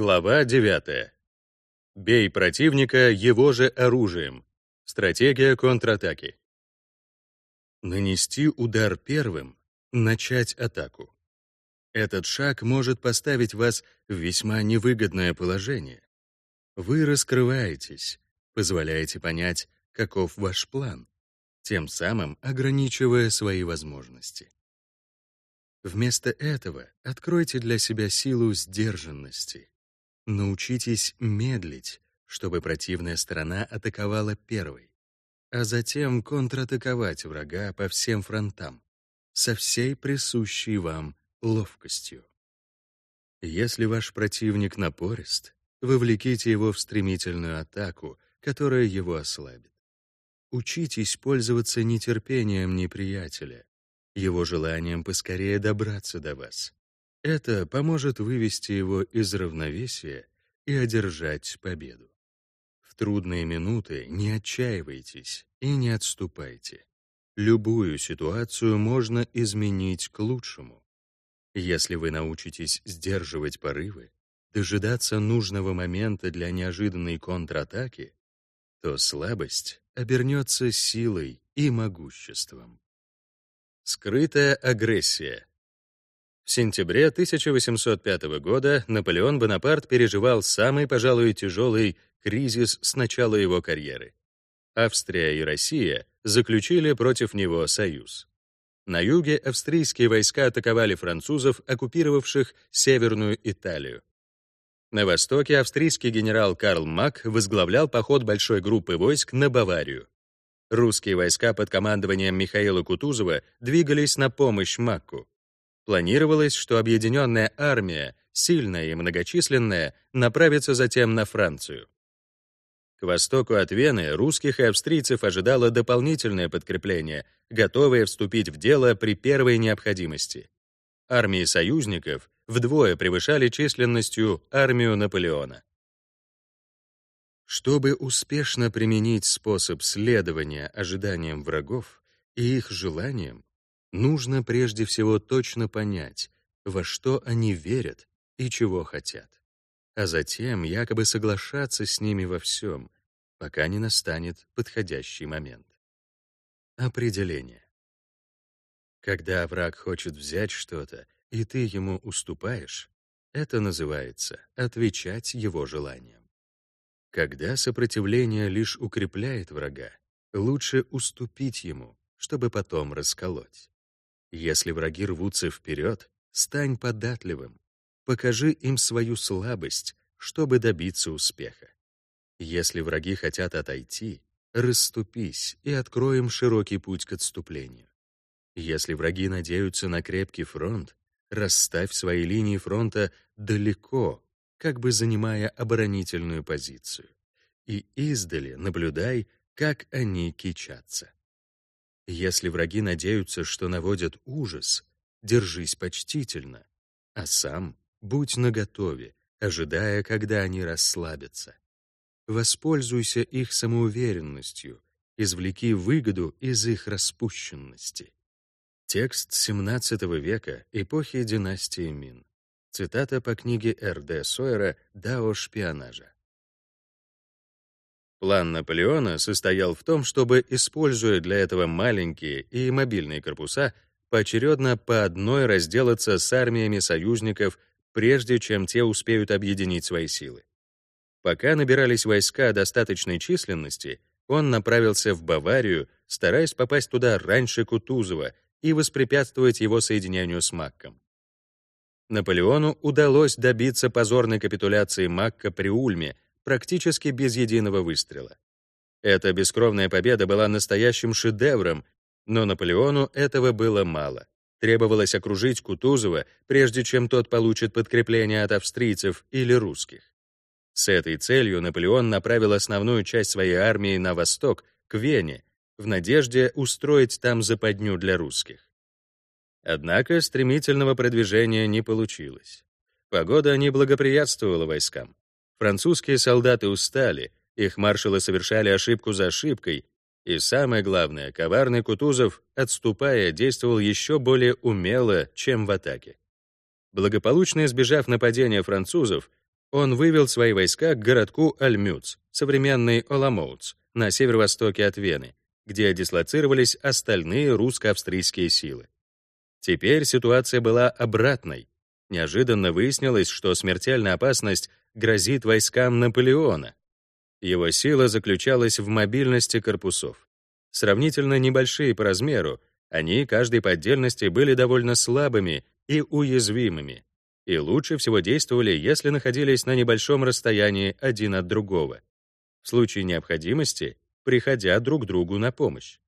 Глава 9. Бей противника его же оружием. Стратегия контратаки. Нанести удар первым, начать атаку. Этот шаг может поставить вас в весьма невыгодное положение. Вы раскрываетесь, позволяете понять, каков ваш план, тем самым ограничивая свои возможности. Вместо этого откройте для себя силу сдержанности. Научитесь медлить, чтобы противная сторона атаковала первой, а затем контратаковать врага по всем фронтам, со всей присущей вам ловкостью. Если ваш противник напорист, вовлеките его в стремительную атаку, которая его ослабит. Учитесь пользоваться нетерпением неприятеля, его желанием поскорее добраться до вас. Это поможет вывести его из равновесия и одержать победу. В трудные минуты не отчаивайтесь и не отступайте. Любую ситуацию можно изменить к лучшему. Если вы научитесь сдерживать порывы, дожидаться нужного момента для неожиданной контратаки, то слабость обернется силой и могуществом. Скрытая агрессия. В сентябре 1805 года Наполеон Бонапарт переживал самый, пожалуй, тяжелый кризис с начала его карьеры. Австрия и Россия заключили против него союз. На юге австрийские войска атаковали французов, оккупировавших Северную Италию. На востоке австрийский генерал Карл Мак возглавлял поход большой группы войск на Баварию. Русские войска под командованием Михаила Кутузова двигались на помощь Макку. Планировалось, что объединенная армия, сильная и многочисленная, направится затем на Францию. К востоку от Вены русских и австрийцев ожидало дополнительное подкрепление, готовое вступить в дело при первой необходимости. Армии союзников вдвое превышали численностью армию Наполеона. Чтобы успешно применить способ следования ожиданиям врагов и их желаниям, нужно прежде всего точно понять, во что они верят и чего хотят, а затем якобы соглашаться с ними во всем, пока не настанет подходящий момент. Определение. Когда враг хочет взять что-то, и ты ему уступаешь, это называется отвечать его желаниям. Когда сопротивление лишь укрепляет врага, лучше уступить ему, чтобы потом расколоть. Если враги рвутся вперед, стань податливым, покажи им свою слабость, чтобы добиться успеха. Если враги хотят отойти, расступись и открой им широкий путь к отступлению. Если враги надеются на крепкий фронт, расставь свои линии фронта далеко, как бы занимая оборонительную позицию, и издали наблюдай, как они кичатся. Если враги надеются, что наводят ужас, держись почтительно, а сам будь наготове, ожидая, когда они расслабятся. Воспользуйся их самоуверенностью, извлеки выгоду из их распущенности. Текст XVII века эпохи династии Мин. Цитата по книге Р.Д. Сойера «Дао шпионажа». План Наполеона состоял в том, чтобы, используя для этого маленькие и мобильные корпуса, поочередно по одной разделаться с армиями союзников, прежде чем те успеют объединить свои силы. Пока набирались войска достаточной численности, он направился в Баварию, стараясь попасть туда раньше Кутузова и воспрепятствовать его соединению с Макком. Наполеону удалось добиться позорной капитуляции Макка при Ульме практически без единого выстрела. Эта бескровная победа была настоящим шедевром, но Наполеону этого было мало. Требовалось окружить Кутузова, прежде чем тот получит подкрепление от австрийцев или русских. С этой целью Наполеон направил основную часть своей армии на восток, к Вене, в надежде устроить там западню для русских. Однако стремительного продвижения не получилось. Погода не благоприятствовала войскам. Французские солдаты устали, их маршалы совершали ошибку за ошибкой, и самое главное, коварный Кутузов, отступая, действовал еще более умело, чем в атаке. Благополучно избежав нападения французов, он вывел свои войска к городку Альмюц, современный Оламоуц, на северо-востоке от Вены, где дислоцировались остальные русско-австрийские силы. Теперь ситуация была обратной. Неожиданно выяснилось, что смертельная опасность грозит войскам Наполеона. Его сила заключалась в мобильности корпусов. Сравнительно небольшие по размеру, они, каждый по отдельности, были довольно слабыми и уязвимыми, и лучше всего действовали, если находились на небольшом расстоянии один от другого, в случае необходимости приходя друг другу на помощь.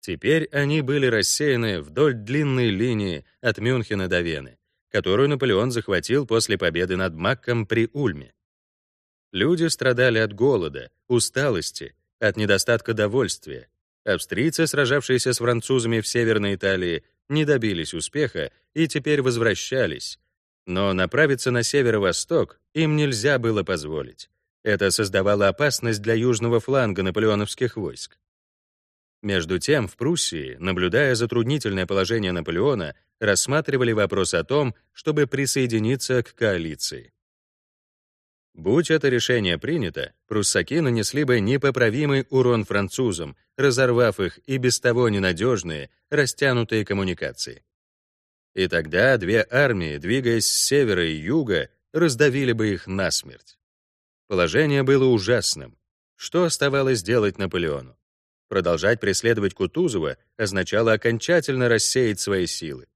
Теперь они были рассеяны вдоль длинной линии от Мюнхена до Вены, которую Наполеон захватил после победы над Макком при Ульме. Люди страдали от голода, усталости, от недостатка довольствия. Австрийцы, сражавшиеся с французами в Северной Италии, не добились успеха и теперь возвращались. Но направиться на северо-восток им нельзя было позволить. Это создавало опасность для южного фланга наполеоновских войск. Между тем, в Пруссии, наблюдая затруднительное положение Наполеона, рассматривали вопрос о том, чтобы присоединиться к коалиции. Будь это решение принято, пруссаки нанесли бы непоправимый урон французам, разорвав их и без того ненадежные, растянутые коммуникации. И тогда две армии, двигаясь с севера и юга, раздавили бы их насмерть. Положение было ужасным. Что оставалось делать Наполеону? Продолжать преследовать Кутузова означало окончательно рассеять свои силы.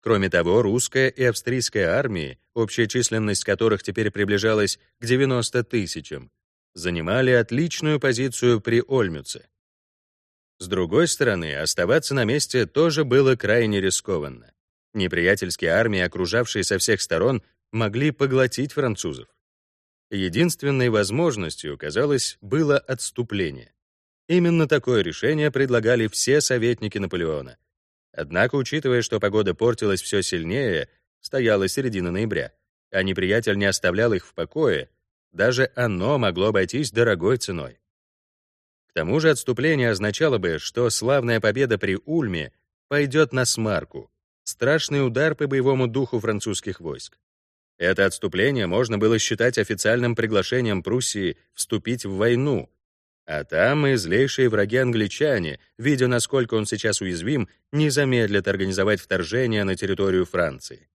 Кроме того, русская и австрийская армии, общая численность которых теперь приближалась к 90 тысячам, занимали отличную позицию при Ольмюце. С другой стороны, оставаться на месте тоже было крайне рискованно. Неприятельские армии, окружавшие со всех сторон, могли поглотить французов. Единственной возможностью, казалось, было отступление. Именно такое решение предлагали все советники Наполеона — Однако, учитывая, что погода портилась все сильнее, стояла середина ноября, а неприятель не оставлял их в покое, даже оно могло обойтись дорогой ценой. К тому же отступление означало бы, что славная победа при Ульме пойдет на смарку, страшный удар по боевому духу французских войск. Это отступление можно было считать официальным приглашением Пруссии вступить в войну, а там и злейшие враги англичане, видя, насколько он сейчас уязвим, не замедлят организовать вторжение на территорию Франции.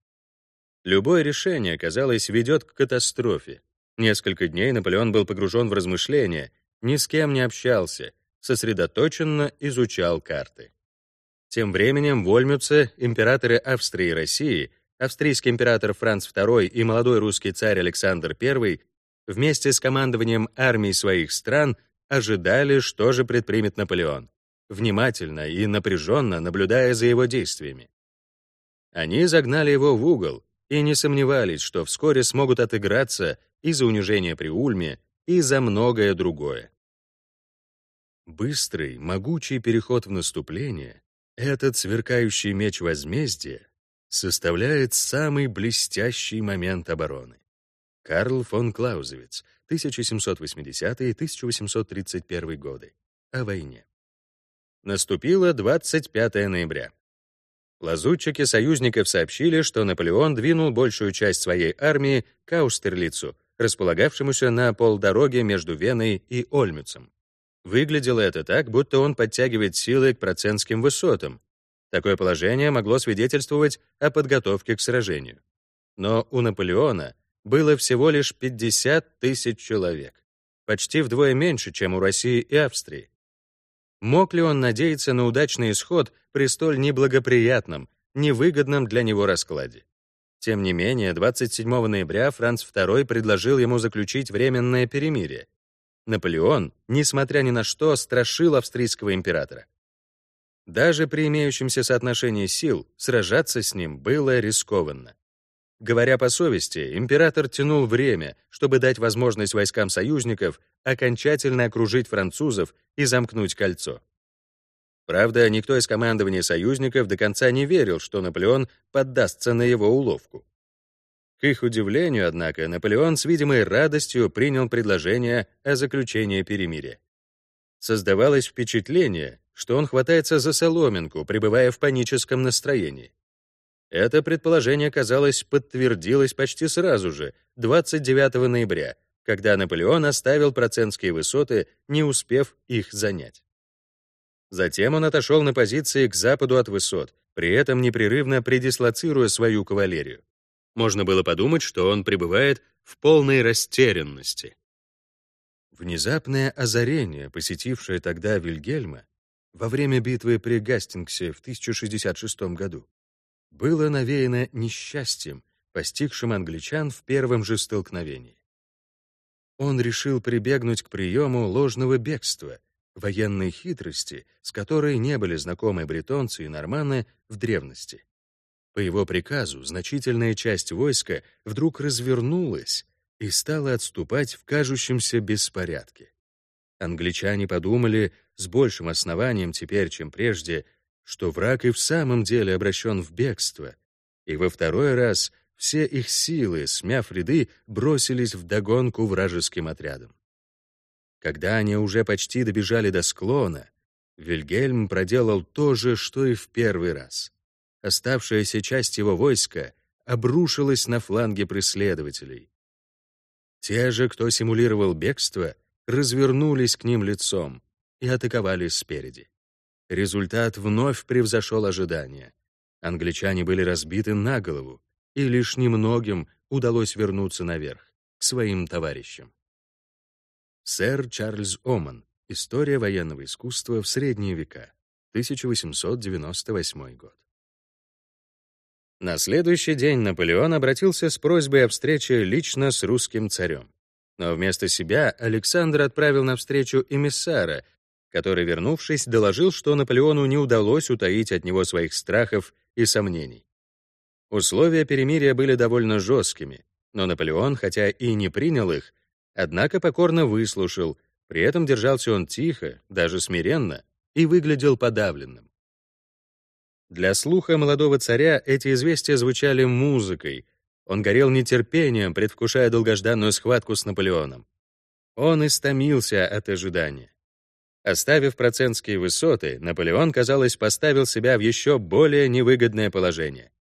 Любое решение, казалось, ведет к катастрофе. Несколько дней Наполеон был погружен в размышления, ни с кем не общался, сосредоточенно изучал карты. Тем временем в императоры Австрии и России, австрийский император Франц II и молодой русский царь Александр I вместе с командованием армий своих стран ожидали, что же предпримет Наполеон, внимательно и напряженно наблюдая за его действиями. Они загнали его в угол и не сомневались, что вскоре смогут отыграться и за унижение при Ульме, и за многое другое. Быстрый, могучий переход в наступление, этот сверкающий меч возмездия, составляет самый блестящий момент обороны. Карл фон Клаузевиц, 1780-1831 годы. О войне. Наступило 25 ноября. Лазутчики союзников сообщили, что Наполеон двинул большую часть своей армии к Аустерлицу, располагавшемуся на полдороге между Веной и Ольмюцем. Выглядело это так, будто он подтягивает силы к процентским высотам. Такое положение могло свидетельствовать о подготовке к сражению. Но у Наполеона было всего лишь 50 тысяч человек, почти вдвое меньше, чем у России и Австрии. Мог ли он надеяться на удачный исход при столь неблагоприятном, невыгодном для него раскладе? Тем не менее, 27 ноября Франц II предложил ему заключить временное перемирие. Наполеон, несмотря ни на что, страшил австрийского императора. Даже при имеющемся соотношении сил сражаться с ним было рискованно. Говоря по совести, император тянул время, чтобы дать возможность войскам союзников окончательно окружить французов и замкнуть кольцо. Правда, никто из командования союзников до конца не верил, что Наполеон поддастся на его уловку. К их удивлению, однако, Наполеон с видимой радостью принял предложение о заключении перемирия. Создавалось впечатление, что он хватается за соломинку, пребывая в паническом настроении. Это предположение, казалось, подтвердилось почти сразу же, 29 ноября, когда Наполеон оставил процентские высоты, не успев их занять. Затем он отошел на позиции к западу от высот, при этом непрерывно предислоцируя свою кавалерию. Можно было подумать, что он пребывает в полной растерянности. Внезапное озарение, посетившее тогда Вильгельма во время битвы при Гастингсе в 1066 году, было навеяно несчастьем, постигшим англичан в первом же столкновении. Он решил прибегнуть к приему ложного бегства, военной хитрости, с которой не были знакомы бретонцы и норманы в древности. По его приказу значительная часть войска вдруг развернулась и стала отступать в кажущемся беспорядке. Англичане подумали с большим основанием теперь, чем прежде, что враг и в самом деле обращен в бегство, и во второй раз все их силы, смяв ряды, бросились в догонку вражеским отрядам. Когда они уже почти добежали до склона, Вильгельм проделал то же, что и в первый раз. Оставшаяся часть его войска обрушилась на фланги преследователей. Те же, кто симулировал бегство, развернулись к ним лицом и атаковали спереди. Результат вновь превзошел ожидания. Англичане были разбиты на голову, и лишь немногим удалось вернуться наверх, к своим товарищам. Сэр Чарльз Оман. История военного искусства в средние века. 1898 год. На следующий день Наполеон обратился с просьбой о встрече лично с русским царем. Но вместо себя Александр отправил на встречу эмиссара, который, вернувшись, доложил, что Наполеону не удалось утаить от него своих страхов и сомнений. Условия перемирия были довольно жесткими, но Наполеон, хотя и не принял их, Однако покорно выслушал, при этом держался он тихо, даже смиренно, и выглядел подавленным. Для слуха молодого царя эти известия звучали музыкой. Он горел нетерпением, предвкушая долгожданную схватку с Наполеоном. Он истомился от ожидания. Оставив процентские высоты, Наполеон, казалось, поставил себя в еще более невыгодное положение.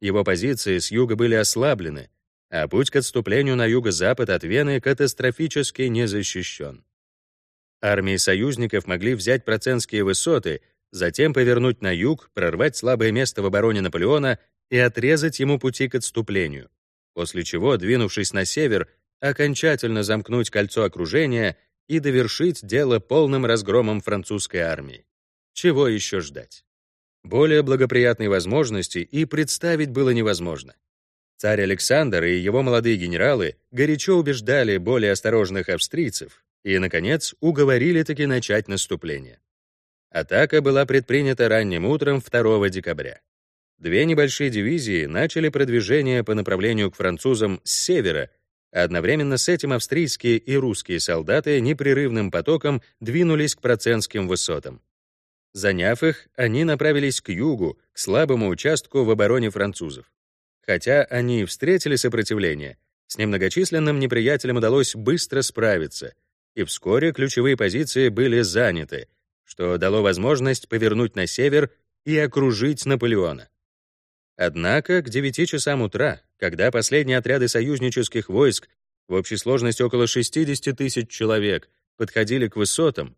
Его позиции с юга были ослаблены, а путь к отступлению на юго-запад от Вены катастрофически не защищен. Армии союзников могли взять процентские высоты, затем повернуть на юг, прорвать слабое место в обороне Наполеона и отрезать ему пути к отступлению, после чего, двинувшись на север, окончательно замкнуть кольцо окружения и довершить дело полным разгромом французской армии. Чего еще ждать? Более благоприятной возможности и представить было невозможно. Царь Александр и его молодые генералы горячо убеждали более осторожных австрийцев и, наконец, уговорили таки начать наступление. Атака была предпринята ранним утром 2 декабря. Две небольшие дивизии начали продвижение по направлению к французам с севера, одновременно с этим австрийские и русские солдаты непрерывным потоком двинулись к процентским высотам. Заняв их, они направились к югу, к слабому участку в обороне французов. Хотя они встретили сопротивление, с немногочисленным неприятелем удалось быстро справиться, и вскоре ключевые позиции были заняты, что дало возможность повернуть на север и окружить Наполеона. Однако к 9 часам утра, когда последние отряды союзнических войск в общей сложности около 60 тысяч человек подходили к высотам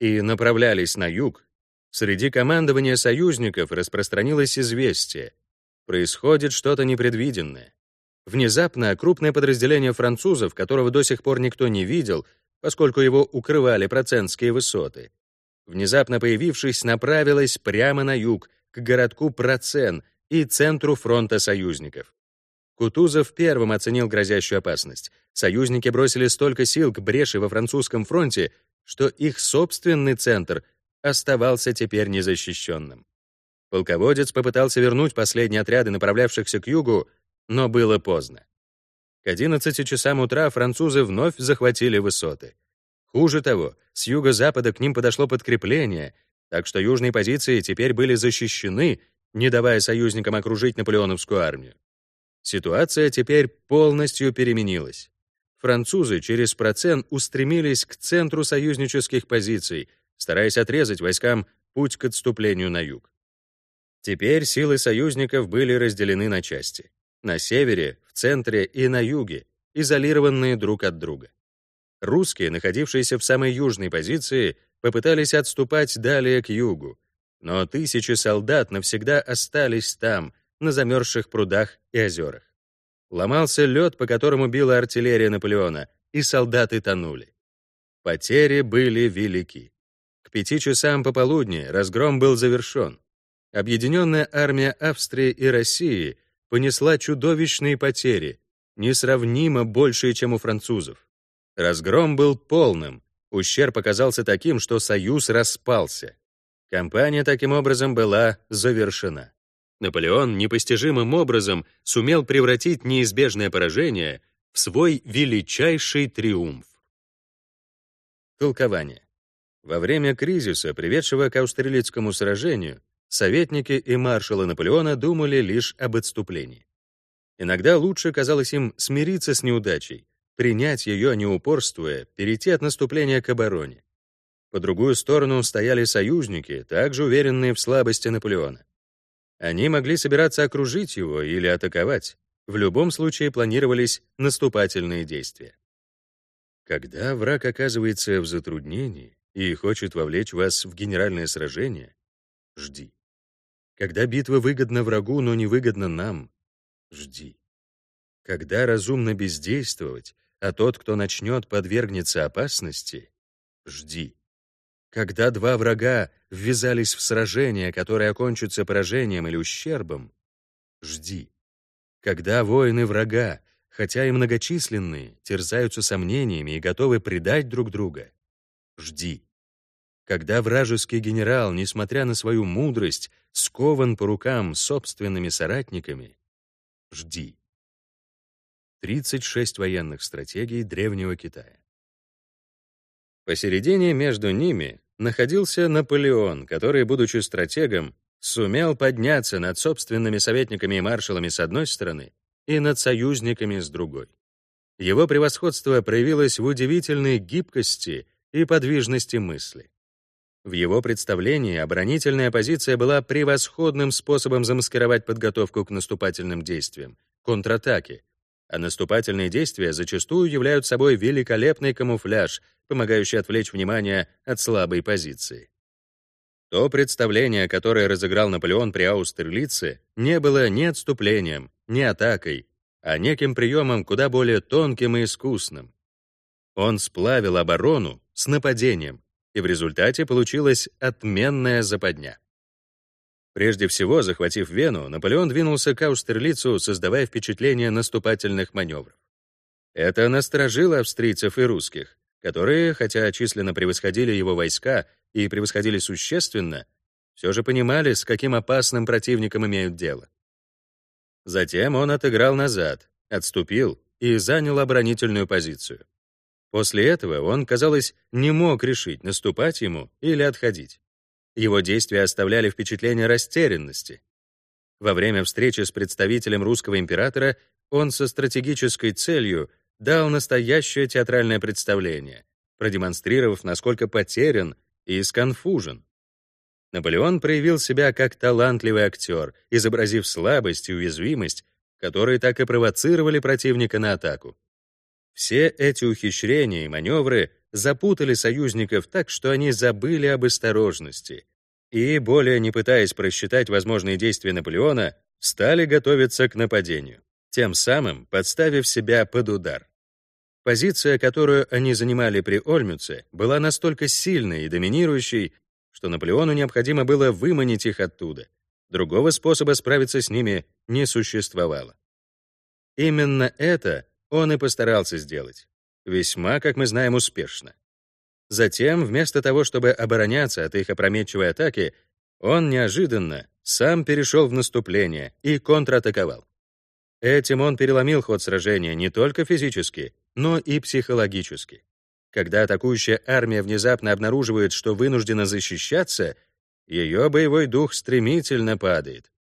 и направлялись на юг, среди командования союзников распространилось известие — Происходит что-то непредвиденное. Внезапно крупное подразделение французов, которого до сих пор никто не видел, поскольку его укрывали процентские высоты, внезапно появившись, направилось прямо на юг, к городку Процен и центру фронта союзников. Кутузов первым оценил грозящую опасность. Союзники бросили столько сил к бреши во французском фронте, что их собственный центр оставался теперь незащищенным. Полководец попытался вернуть последние отряды, направлявшихся к югу, но было поздно. К 11 часам утра французы вновь захватили высоты. Хуже того, с юго-запада к ним подошло подкрепление, так что южные позиции теперь были защищены, не давая союзникам окружить наполеоновскую армию. Ситуация теперь полностью переменилась. Французы через процент устремились к центру союзнических позиций, стараясь отрезать войскам путь к отступлению на юг. Теперь силы союзников были разделены на части. На севере, в центре и на юге, изолированные друг от друга. Русские, находившиеся в самой южной позиции, попытались отступать далее к югу, но тысячи солдат навсегда остались там, на замерзших прудах и озерах. Ломался лед, по которому била артиллерия Наполеона, и солдаты тонули. Потери были велики. К пяти часам пополудни разгром был завершен. Объединенная армия Австрии и России понесла чудовищные потери, несравнимо большие, чем у французов. Разгром был полным, ущерб оказался таким, что союз распался. Кампания таким образом была завершена. Наполеон непостижимым образом сумел превратить неизбежное поражение в свой величайший триумф. Толкование. Во время кризиса, приведшего к Австралийскому сражению, советники и маршалы Наполеона думали лишь об отступлении. Иногда лучше казалось им смириться с неудачей, принять ее, не упорствуя, перейти от наступления к обороне. По другую сторону стояли союзники, также уверенные в слабости Наполеона. Они могли собираться окружить его или атаковать. В любом случае планировались наступательные действия. Когда враг оказывается в затруднении и хочет вовлечь вас в генеральное сражение, жди. Когда битва выгодна врагу, но не выгодна нам, жди. Когда разумно бездействовать, а тот, кто начнет, подвергнется опасности, жди. Когда два врага ввязались в сражение, которое окончится поражением или ущербом, жди. Когда воины врага, хотя и многочисленные, терзаются сомнениями и готовы предать друг друга, жди. Когда вражеский генерал, несмотря на свою мудрость, скован по рукам собственными соратниками, жди. 36 военных стратегий Древнего Китая. Посередине между ними находился Наполеон, который, будучи стратегом, сумел подняться над собственными советниками и маршалами с одной стороны и над союзниками с другой. Его превосходство проявилось в удивительной гибкости и подвижности мысли. В его представлении оборонительная позиция была превосходным способом замаскировать подготовку к наступательным действиям, контратаке, а наступательные действия зачастую являются собой великолепный камуфляж, помогающий отвлечь внимание от слабой позиции. То представление, которое разыграл Наполеон при Аустерлице, не было ни отступлением, ни атакой, а неким приемом куда более тонким и искусным. Он сплавил оборону с нападением, и в результате получилась отменная западня. Прежде всего, захватив Вену, Наполеон двинулся к Аустерлицу, создавая впечатление наступательных маневров. Это насторожило австрийцев и русских, которые, хотя численно превосходили его войска и превосходили существенно, все же понимали, с каким опасным противником имеют дело. Затем он отыграл назад, отступил и занял оборонительную позицию. После этого он, казалось, не мог решить, наступать ему или отходить. Его действия оставляли впечатление растерянности. Во время встречи с представителем русского императора он со стратегической целью дал настоящее театральное представление, продемонстрировав, насколько потерян и сконфужен. Наполеон проявил себя как талантливый актер, изобразив слабость и уязвимость, которые так и провоцировали противника на атаку. Все эти ухищрения и маневры запутали союзников так, что они забыли об осторожности и, более не пытаясь просчитать возможные действия Наполеона, стали готовиться к нападению, тем самым подставив себя под удар. Позиция, которую они занимали при Ольмюце, была настолько сильной и доминирующей, что Наполеону необходимо было выманить их оттуда. Другого способа справиться с ними не существовало. Именно это он и постарался сделать. Весьма, как мы знаем, успешно. Затем, вместо того, чтобы обороняться от их опрометчивой атаки, он неожиданно сам перешел в наступление и контратаковал. Этим он переломил ход сражения не только физически, но и психологически. Когда атакующая армия внезапно обнаруживает, что вынуждена защищаться, ее боевой дух стремительно падает.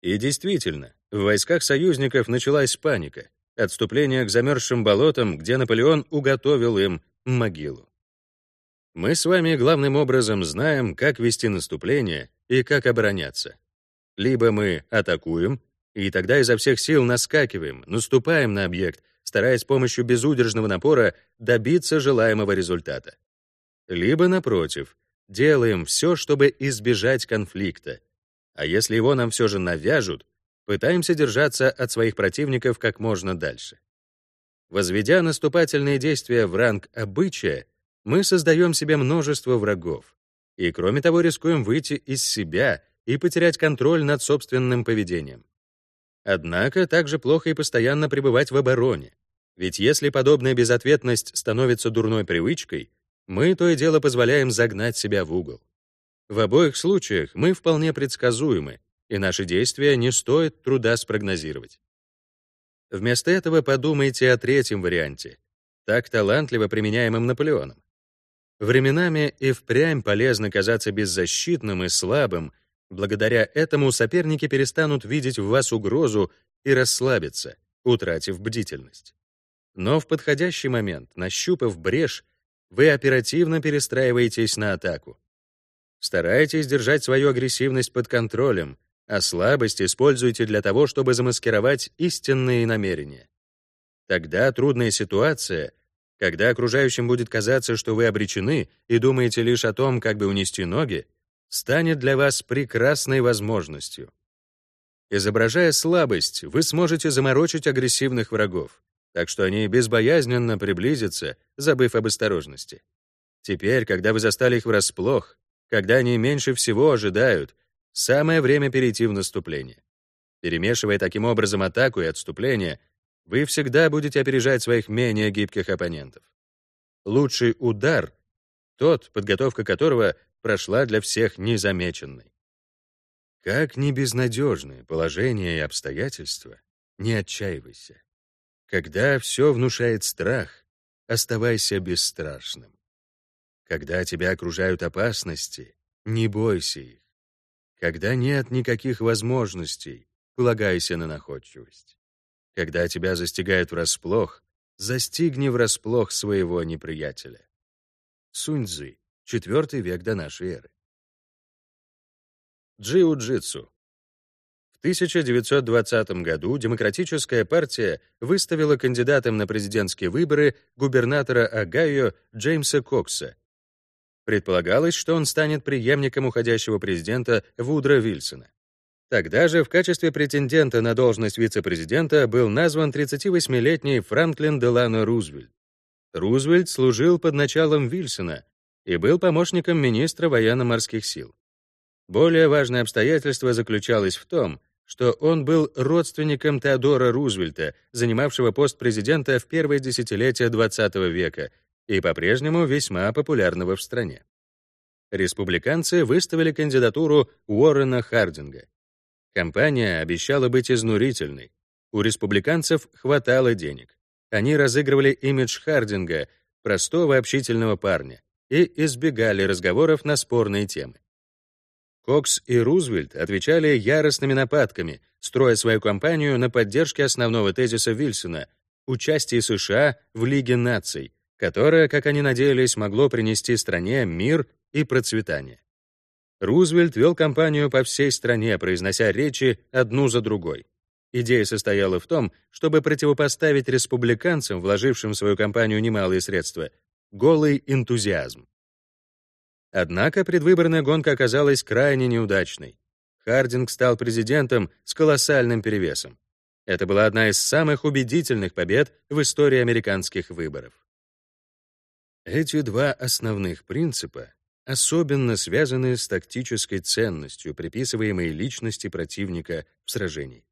И действительно, в войсках союзников началась паника, отступление к замерзшим болотам, где Наполеон уготовил им могилу. Мы с вами главным образом знаем, как вести наступление и как обороняться. Либо мы атакуем, и тогда изо всех сил наскакиваем, наступаем на объект, стараясь с помощью безудержного напора добиться желаемого результата. Либо, напротив, делаем все, чтобы избежать конфликта. А если его нам все же навяжут, пытаемся держаться от своих противников как можно дальше. Возведя наступательные действия в ранг обычая, мы создаем себе множество врагов. И кроме того, рискуем выйти из себя и потерять контроль над собственным поведением. Однако также плохо и постоянно пребывать в обороне. Ведь если подобная безответность становится дурной привычкой, мы то и дело позволяем загнать себя в угол. В обоих случаях мы вполне предсказуемы, и наши действия не стоит труда спрогнозировать. Вместо этого подумайте о третьем варианте, так талантливо применяемом Наполеоном. Временами и впрямь полезно казаться беззащитным и слабым, благодаря этому соперники перестанут видеть в вас угрозу и расслабиться, утратив бдительность. Но в подходящий момент, нащупав брешь, вы оперативно перестраиваетесь на атаку. Старайтесь держать свою агрессивность под контролем, а слабость используйте для того, чтобы замаскировать истинные намерения. Тогда трудная ситуация, когда окружающим будет казаться, что вы обречены и думаете лишь о том, как бы унести ноги, станет для вас прекрасной возможностью. Изображая слабость, вы сможете заморочить агрессивных врагов, так что они безбоязненно приблизятся, забыв об осторожности. Теперь, когда вы застали их врасплох, когда они меньше всего ожидают, Самое время перейти в наступление. Перемешивая таким образом атаку и отступление, вы всегда будете опережать своих менее гибких оппонентов. Лучший удар — тот, подготовка которого прошла для всех незамеченной. Как ни безнадежны положение и обстоятельства, не отчаивайся. Когда все внушает страх, оставайся бесстрашным. Когда тебя окружают опасности, не бойся их. Когда нет никаких возможностей, полагайся на находчивость. Когда тебя застигают врасплох, застигни врасплох своего неприятеля. Сунь-Цзы, IV век до нашей эры. Джиу-джитсу. В 1920 году Демократическая партия выставила кандидатом на президентские выборы губернатора Огайо Джеймса Кокса Предполагалось, что он станет преемником уходящего президента Вудра Вильсона. Тогда же в качестве претендента на должность вице-президента был назван 38-летний Франклин Делано Рузвельт. Рузвельт служил под началом Вильсона и был помощником министра военно-морских сил. Более важное обстоятельство заключалось в том, что он был родственником Теодора Рузвельта, занимавшего пост президента в первые десятилетия XX века и по-прежнему весьма популярного в стране. Республиканцы выставили кандидатуру Уоррена Хардинга. Компания обещала быть изнурительной. У республиканцев хватало денег. Они разыгрывали имидж Хардинга, простого общительного парня, и избегали разговоров на спорные темы. Кокс и Рузвельт отвечали яростными нападками, строя свою кампанию на поддержке основного тезиса Вильсона — участие США в Лиге наций, которое, как они надеялись, могло принести стране мир и процветание. Рузвельт вел кампанию по всей стране, произнося речи одну за другой. Идея состояла в том, чтобы противопоставить республиканцам, вложившим в свою кампанию немалые средства, голый энтузиазм. Однако предвыборная гонка оказалась крайне неудачной. Хардинг стал президентом с колоссальным перевесом. Это была одна из самых убедительных побед в истории американских выборов. Эти два основных принципа особенно связаны с тактической ценностью, приписываемой личности противника в сражении.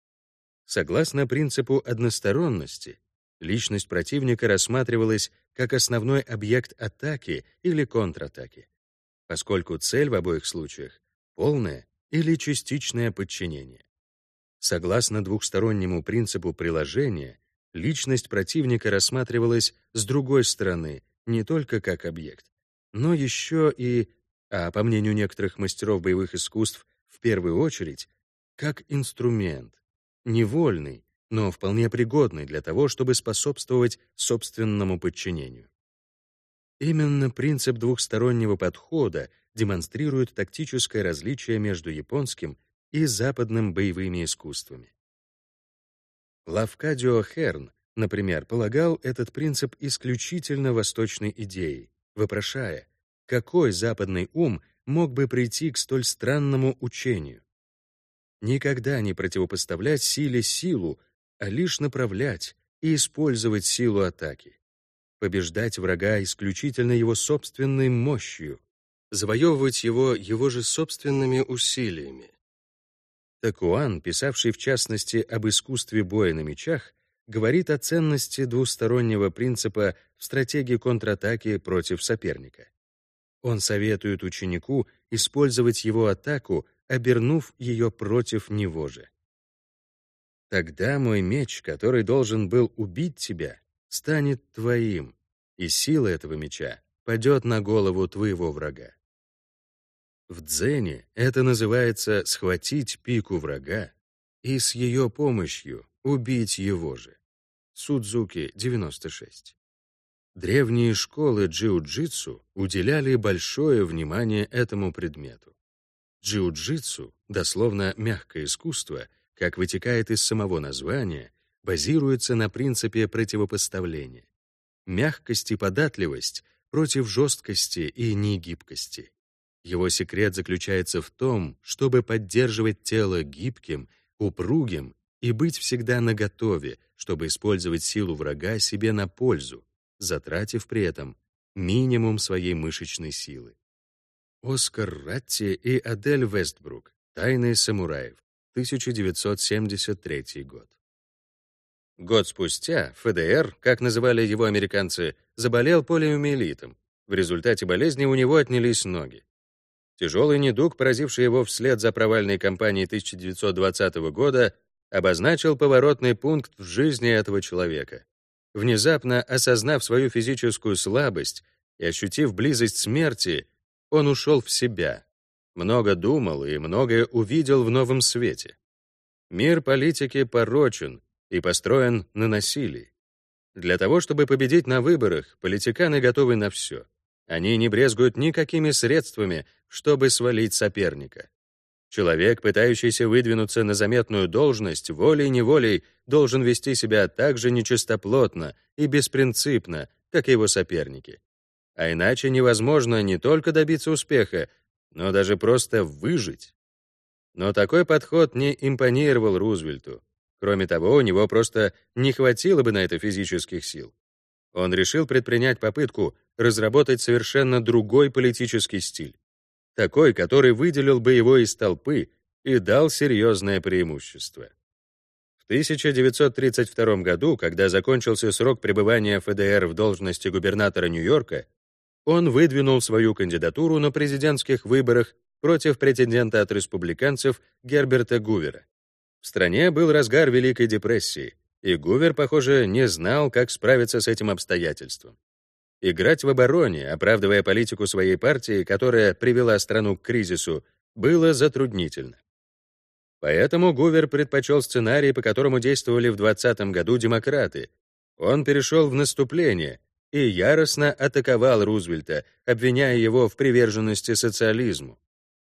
Согласно принципу односторонности, личность противника рассматривалась как основной объект атаки или контратаки, поскольку цель в обоих случаях — полное или частичное подчинение. Согласно двухстороннему принципу приложения, личность противника рассматривалась с другой стороны не только как объект, но еще и, а по мнению некоторых мастеров боевых искусств, в первую очередь, как инструмент, невольный, но вполне пригодный для того, чтобы способствовать собственному подчинению. Именно принцип двухстороннего подхода демонстрирует тактическое различие между японским и западным боевыми искусствами. Лавкадио Херн, например, полагал этот принцип исключительно восточной идеей, вопрошая, какой западный ум мог бы прийти к столь странному учению. Никогда не противопоставлять силе силу, а лишь направлять и использовать силу атаки. Побеждать врага исключительно его собственной мощью, завоевывать его его же собственными усилиями. Такуан, писавший в частности об искусстве боя на мечах, говорит о ценности двустороннего принципа в стратегии контратаки против соперника. Он советует ученику использовать его атаку, обернув ее против него же. Тогда мой меч, который должен был убить тебя, станет твоим, и сила этого меча падет на голову твоего врага. В дзене это называется «схватить пику врага» и с ее помощью убить его же. Судзуки, 96. Древние школы джиу-джитсу уделяли большое внимание этому предмету. Джиу-джитсу, дословно «мягкое искусство», как вытекает из самого названия, базируется на принципе противопоставления. Мягкость и податливость против жесткости и негибкости. Его секрет заключается в том, чтобы поддерживать тело гибким, упругим и быть всегда наготове, чтобы использовать силу врага себе на пользу, затратив при этом минимум своей мышечной силы. Оскар Ратти и Адель Вестбрук. Тайны самураев. 1973 год. Год спустя ФДР, как называли его американцы, заболел полиомиелитом. В результате болезни у него отнялись ноги. Тяжелый недуг, поразивший его вслед за провальной кампанией 1920 года, обозначил поворотный пункт в жизни этого человека. Внезапно осознав свою физическую слабость и ощутив близость смерти, он ушел в себя, много думал и многое увидел в новом свете. Мир политики порочен и построен на насилии. Для того, чтобы победить на выборах, политиканы готовы на все. Они не брезгуют никакими средствами, чтобы свалить соперника. Человек, пытающийся выдвинуться на заметную должность, волей-неволей должен вести себя так же нечистоплотно и беспринципно, как и его соперники. А иначе невозможно не только добиться успеха, но даже просто выжить. Но такой подход не импонировал Рузвельту. Кроме того, у него просто не хватило бы на это физических сил. Он решил предпринять попытку разработать совершенно другой политический стиль такой, который выделил бы его из толпы и дал серьезное преимущество. В 1932 году, когда закончился срок пребывания ФДР в должности губернатора Нью-Йорка, он выдвинул свою кандидатуру на президентских выборах против претендента от республиканцев Герберта Гувера. В стране был разгар Великой депрессии, и Гувер, похоже, не знал, как справиться с этим обстоятельством. Играть в обороне, оправдывая политику своей партии, которая привела страну к кризису, было затруднительно. Поэтому Гувер предпочел сценарий, по которому действовали в 20 году демократы. Он перешел в наступление и яростно атаковал Рузвельта, обвиняя его в приверженности социализму.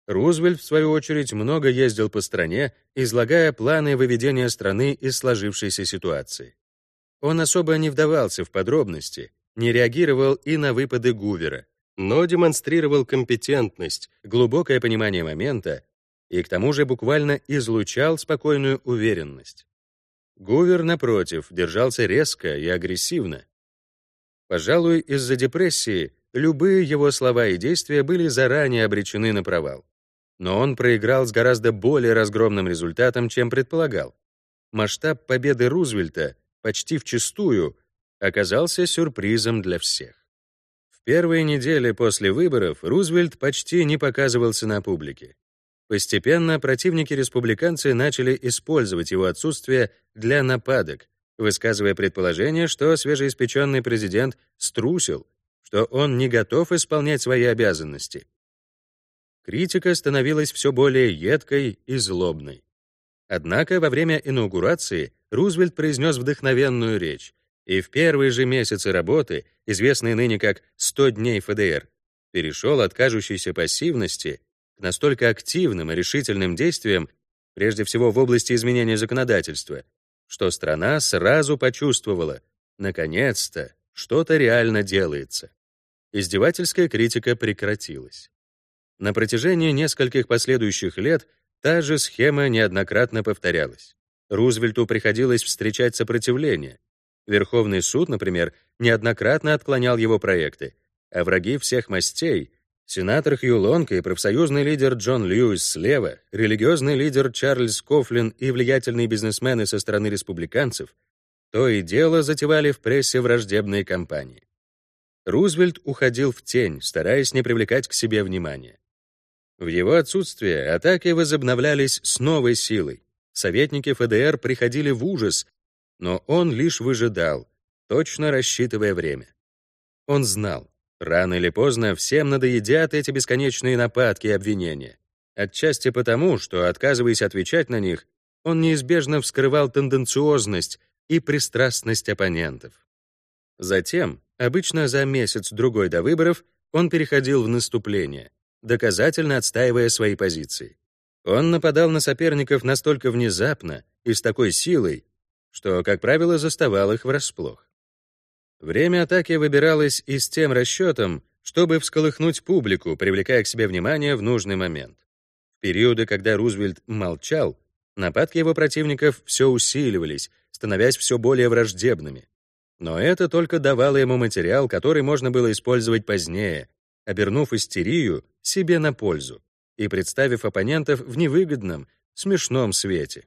Рузвельт, в свою очередь, много ездил по стране, излагая планы выведения страны из сложившейся ситуации. Он особо не вдавался в подробности, не реагировал и на выпады Гувера, но демонстрировал компетентность, глубокое понимание момента и к тому же буквально излучал спокойную уверенность. Гувер, напротив, держался резко и агрессивно. Пожалуй, из-за депрессии любые его слова и действия были заранее обречены на провал. Но он проиграл с гораздо более разгромным результатом, чем предполагал. Масштаб победы Рузвельта почти вчистую оказался сюрпризом для всех. В первые недели после выборов Рузвельт почти не показывался на публике. Постепенно противники-республиканцы начали использовать его отсутствие для нападок, высказывая предположение, что свежеиспеченный президент струсил, что он не готов исполнять свои обязанности. Критика становилась все более едкой и злобной. Однако во время инаугурации Рузвельт произнес вдохновенную речь, и в первые же месяцы работы, известные ныне как «100 дней ФДР», перешел от кажущейся пассивности к настолько активным и решительным действиям, прежде всего в области изменения законодательства, что страна сразу почувствовала, наконец-то, что-то реально делается. Издевательская критика прекратилась. На протяжении нескольких последующих лет та же схема неоднократно повторялась. Рузвельту приходилось встречать сопротивление. Верховный суд, например, неоднократно отклонял его проекты, а враги всех мастей Сенатор Хью Лонг и профсоюзный лидер Джон Льюис слева, религиозный лидер Чарльз Кофлин и влиятельные бизнесмены со стороны республиканцев то и дело затевали в прессе враждебные кампании. Рузвельт уходил в тень, стараясь не привлекать к себе внимания. В его отсутствие атаки возобновлялись с новой силой. Советники ФДР приходили в ужас, но он лишь выжидал, точно рассчитывая время. Он знал, Рано или поздно всем надоедят эти бесконечные нападки и обвинения. Отчасти потому, что, отказываясь отвечать на них, он неизбежно вскрывал тенденциозность и пристрастность оппонентов. Затем, обычно за месяц-другой до выборов, он переходил в наступление, доказательно отстаивая свои позиции. Он нападал на соперников настолько внезапно и с такой силой, что, как правило, заставал их врасплох. Время атаки выбиралось и с тем расчетом, чтобы всколыхнуть публику, привлекая к себе внимание в нужный момент. В периоды, когда Рузвельт молчал, нападки его противников все усиливались, становясь все более враждебными. Но это только давало ему материал, который можно было использовать позднее, обернув истерию себе на пользу и представив оппонентов в невыгодном, смешном свете.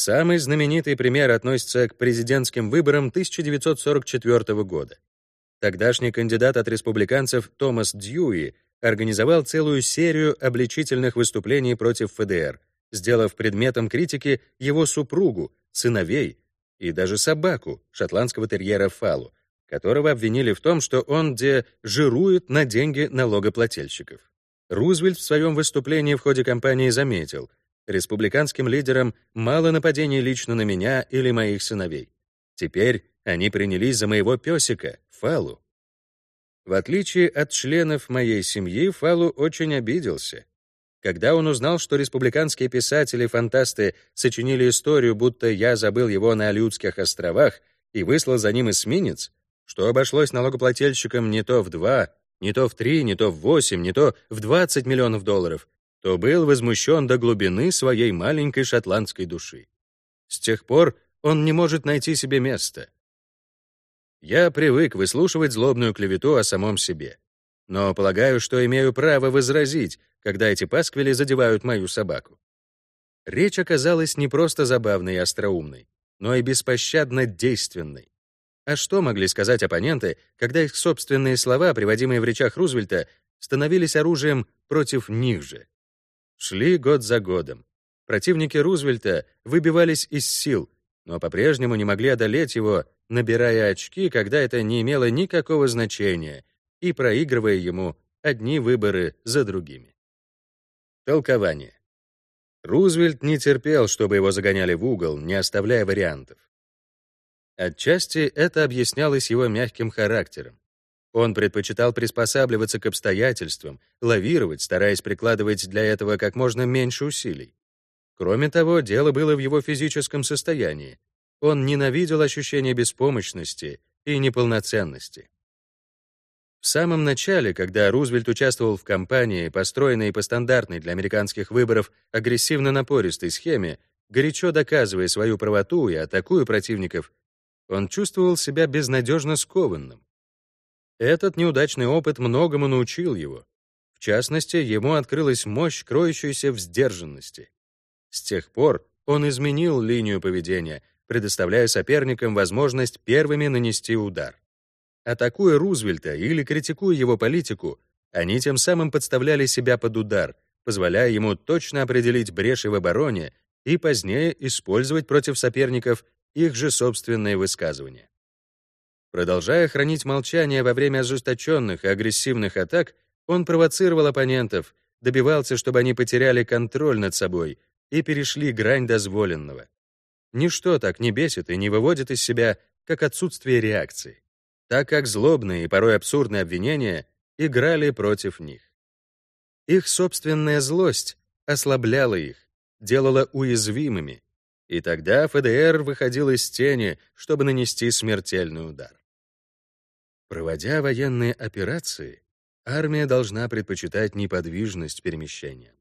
Самый знаменитый пример относится к президентским выборам 1944 года. Тогдашний кандидат от республиканцев Томас Дьюи организовал целую серию обличительных выступлений против ФДР, сделав предметом критики его супругу, сыновей и даже собаку, шотландского терьера Фалу, которого обвинили в том, что он где жирует на деньги налогоплательщиков. Рузвельт в своем выступлении в ходе кампании заметил, Республиканским лидерам мало нападений лично на меня или моих сыновей. Теперь они принялись за моего песика, Фалу. В отличие от членов моей семьи, Фалу очень обиделся. Когда он узнал, что республиканские писатели-фантасты сочинили историю, будто я забыл его на Алиутских островах и выслал за ним эсминец, что обошлось налогоплательщикам не то в два, не то в три, не то в восемь, не то в двадцать миллионов долларов, то был возмущен до глубины своей маленькой шотландской души. С тех пор он не может найти себе места. Я привык выслушивать злобную клевету о самом себе, но полагаю, что имею право возразить, когда эти пасквили задевают мою собаку. Речь оказалась не просто забавной и остроумной, но и беспощадно действенной. А что могли сказать оппоненты, когда их собственные слова, приводимые в речах Рузвельта, становились оружием против них же? Шли год за годом. Противники Рузвельта выбивались из сил, но по-прежнему не могли одолеть его, набирая очки, когда это не имело никакого значения, и проигрывая ему одни выборы за другими. Толкование. Рузвельт не терпел, чтобы его загоняли в угол, не оставляя вариантов. Отчасти это объяснялось его мягким характером. Он предпочитал приспосабливаться к обстоятельствам, лавировать, стараясь прикладывать для этого как можно меньше усилий. Кроме того, дело было в его физическом состоянии. Он ненавидел ощущение беспомощности и неполноценности. В самом начале, когда Рузвельт участвовал в кампании, построенной по стандартной для американских выборов агрессивно-напористой схеме, горячо доказывая свою правоту и атакуя противников, он чувствовал себя безнадежно скованным. Этот неудачный опыт многому научил его. В частности, ему открылась мощь, кроющаяся в сдержанности. С тех пор он изменил линию поведения, предоставляя соперникам возможность первыми нанести удар. Атакуя Рузвельта или критикуя его политику, они тем самым подставляли себя под удар, позволяя ему точно определить бреши в обороне и позднее использовать против соперников их же собственные высказывания. Продолжая хранить молчание во время ожесточенных и агрессивных атак, он провоцировал оппонентов, добивался, чтобы они потеряли контроль над собой и перешли грань дозволенного. Ничто так не бесит и не выводит из себя, как отсутствие реакции, так как злобные и порой абсурдные обвинения играли против них. Их собственная злость ослабляла их, делала уязвимыми, и тогда ФДР выходил из тени, чтобы нанести смертельный удар. Проводя военные операции, армия должна предпочитать неподвижность перемещения.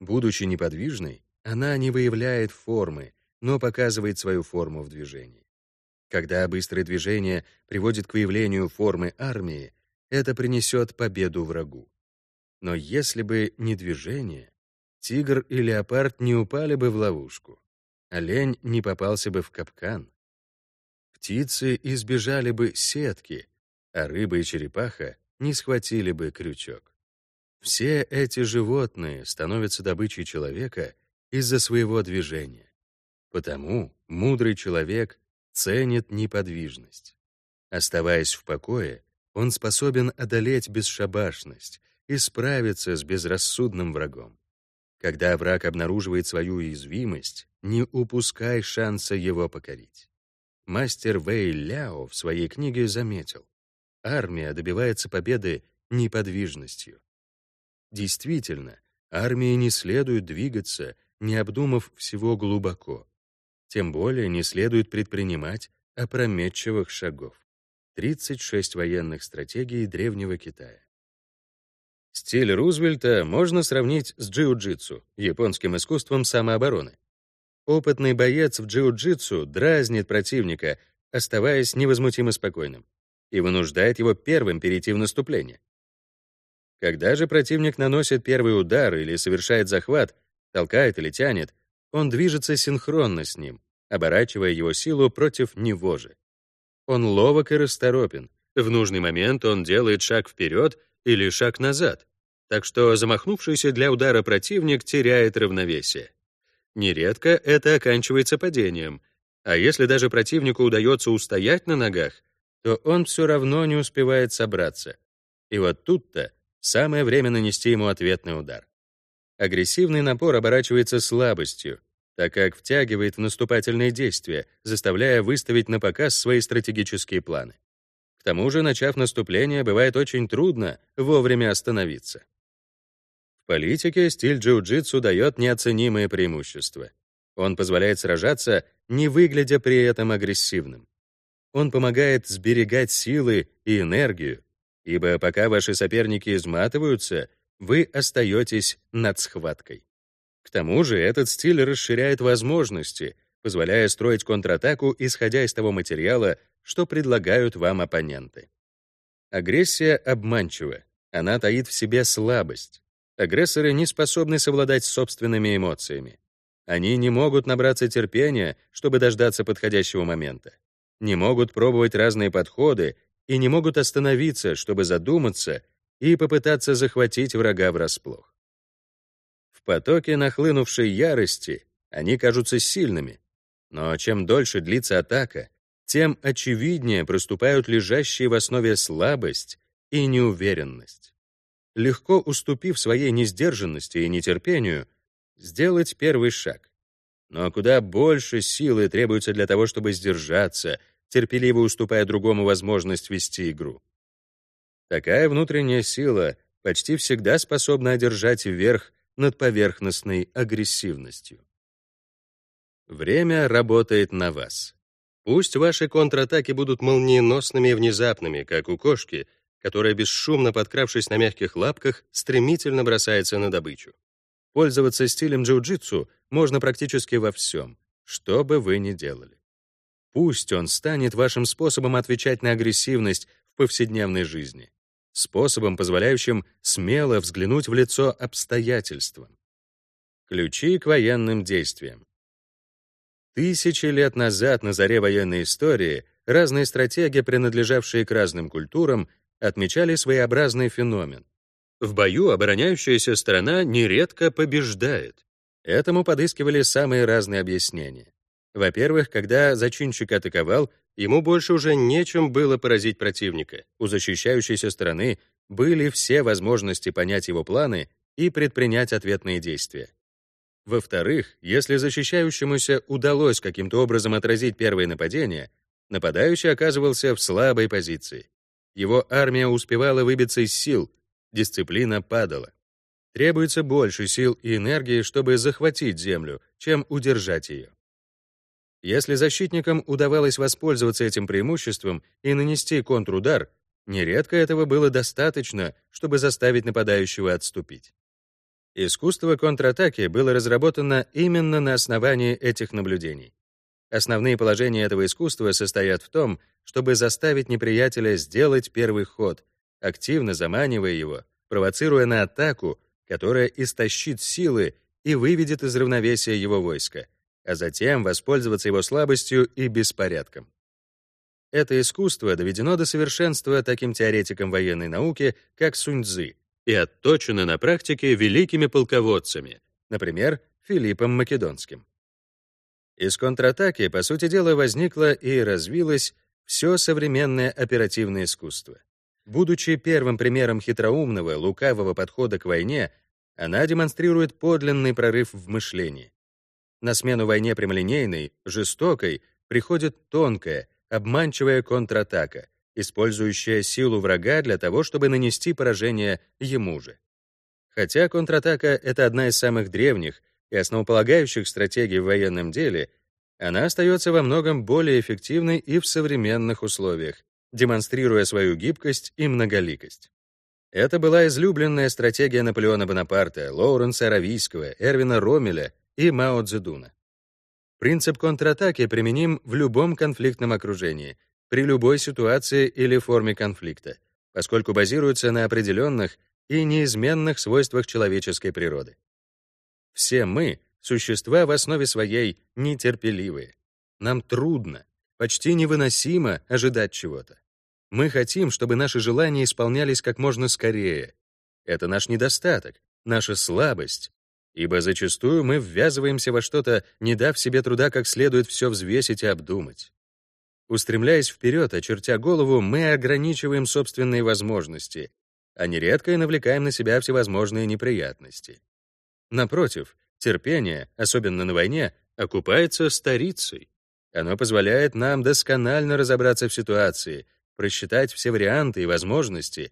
Будучи неподвижной, она не выявляет формы, но показывает свою форму в движении. Когда быстрое движение приводит к выявлению формы армии, это принесет победу врагу. Но если бы не движение, тигр и леопард не упали бы в ловушку, олень не попался бы в капкан, птицы избежали бы сетки, а рыба и черепаха не схватили бы крючок. Все эти животные становятся добычей человека из-за своего движения. Потому мудрый человек ценит неподвижность. Оставаясь в покое, он способен одолеть бесшабашность и справиться с безрассудным врагом. Когда враг обнаруживает свою уязвимость, не упускай шанса его покорить. Мастер Вэй Ляо в своей книге заметил, армия добивается победы неподвижностью. Действительно, армии не следует двигаться, не обдумав всего глубоко. Тем более не следует предпринимать опрометчивых шагов. 36 военных стратегий Древнего Китая. Стиль Рузвельта можно сравнить с джиу-джитсу, японским искусством самообороны. Опытный боец в джиу-джитсу дразнит противника, оставаясь невозмутимо спокойным, и вынуждает его первым перейти в наступление. Когда же противник наносит первый удар или совершает захват, толкает или тянет, он движется синхронно с ним, оборачивая его силу против него же. Он ловок и расторопен. В нужный момент он делает шаг вперед или шаг назад, так что замахнувшийся для удара противник теряет равновесие. Нередко это оканчивается падением, а если даже противнику удается устоять на ногах, то он все равно не успевает собраться. И вот тут-то самое время нанести ему ответный удар. Агрессивный напор оборачивается слабостью, так как втягивает в наступательные действия, заставляя выставить на показ свои стратегические планы. К тому же, начав наступление, бывает очень трудно вовремя остановиться. В политике стиль джиу-джитсу дает неоценимые преимущества. Он позволяет сражаться, не выглядя при этом агрессивным. Он помогает сберегать силы и энергию, ибо пока ваши соперники изматываются, вы остаетесь над схваткой. К тому же этот стиль расширяет возможности, позволяя строить контратаку, исходя из того материала, что предлагают вам оппоненты. Агрессия обманчива. Она таит в себе слабость. Агрессоры не способны совладать с собственными эмоциями. Они не могут набраться терпения, чтобы дождаться подходящего момента. Не могут пробовать разные подходы и не могут остановиться, чтобы задуматься и попытаться захватить врага врасплох. В потоке нахлынувшей ярости они кажутся сильными, но чем дольше длится атака, тем очевиднее проступают лежащие в основе слабость и неуверенность. Легко уступив своей несдержанности и нетерпению, сделать первый шаг. Но куда больше силы требуется для того, чтобы сдержаться, терпеливо уступая другому возможность вести игру. Такая внутренняя сила почти всегда способна одержать верх над поверхностной агрессивностью. Время работает на вас. Пусть ваши контратаки будут молниеносными и внезапными, как у кошки, которая, бесшумно подкравшись на мягких лапках, стремительно бросается на добычу. Пользоваться стилем джиу-джитсу можно практически во всем, что бы вы ни делали. Пусть он станет вашим способом отвечать на агрессивность в повседневной жизни способом, позволяющим смело взглянуть в лицо обстоятельствам. Ключи к военным действиям. Тысячи лет назад на заре военной истории разные стратегии, принадлежавшие к разным культурам, отмечали своеобразный феномен. В бою обороняющаяся сторона нередко побеждает. Этому подыскивали самые разные объяснения. Во-первых, когда зачинщик атаковал, ему больше уже нечем было поразить противника. У защищающейся стороны были все возможности понять его планы и предпринять ответные действия. Во-вторых, если защищающемуся удалось каким-то образом отразить первое нападение, нападающий оказывался в слабой позиции. Его армия успевала выбиться из сил, дисциплина падала. Требуется больше сил и энергии, чтобы захватить землю, чем удержать ее. Если защитникам удавалось воспользоваться этим преимуществом и нанести контрудар, нередко этого было достаточно, чтобы заставить нападающего отступить. Искусство контратаки было разработано именно на основании этих наблюдений. Основные положения этого искусства состоят в том, чтобы заставить неприятеля сделать первый ход, активно заманивая его, провоцируя на атаку, которая истощит силы и выведет из равновесия его войска, а затем воспользоваться его слабостью и беспорядком. Это искусство доведено до совершенства таким теоретиком военной науки, как Сунь-Цзы, и отточено на практике великими полководцами, например, Филиппом Македонским. Из контратаки, по сути дела, возникло и развилось все современное оперативное искусство. Будучи первым примером хитроумного, лукавого подхода к войне, она демонстрирует подлинный прорыв в мышлении. На смену войне прямолинейной, жестокой, приходит тонкая, обманчивая контратака, использующая силу врага для того, чтобы нанести поражение ему же. Хотя контратака — это одна из самых древних и основополагающих стратегий в военном деле, она остается во многом более эффективной и в современных условиях, демонстрируя свою гибкость и многоликость. Это была излюбленная стратегия Наполеона Бонапарта, Лоуренса Аравийского, Эрвина Ромеля и Мао Цзэдуна. Принцип контратаки применим в любом конфликтном окружении, при любой ситуации или форме конфликта, поскольку базируется на определенных и неизменных свойствах человеческой природы. Все мы — существа в основе своей нетерпеливые. Нам трудно, почти невыносимо ожидать чего-то. Мы хотим, чтобы наши желания исполнялись как можно скорее. Это наш недостаток, наша слабость, ибо зачастую мы ввязываемся во что-то, не дав себе труда как следует все взвесить и обдумать. Устремляясь вперед, очертя голову, мы ограничиваем собственные возможности, а нередко и навлекаем на себя всевозможные неприятности. Напротив, терпение, особенно на войне, окупается старицей. Оно позволяет нам досконально разобраться в ситуации, просчитать все варианты и возможности,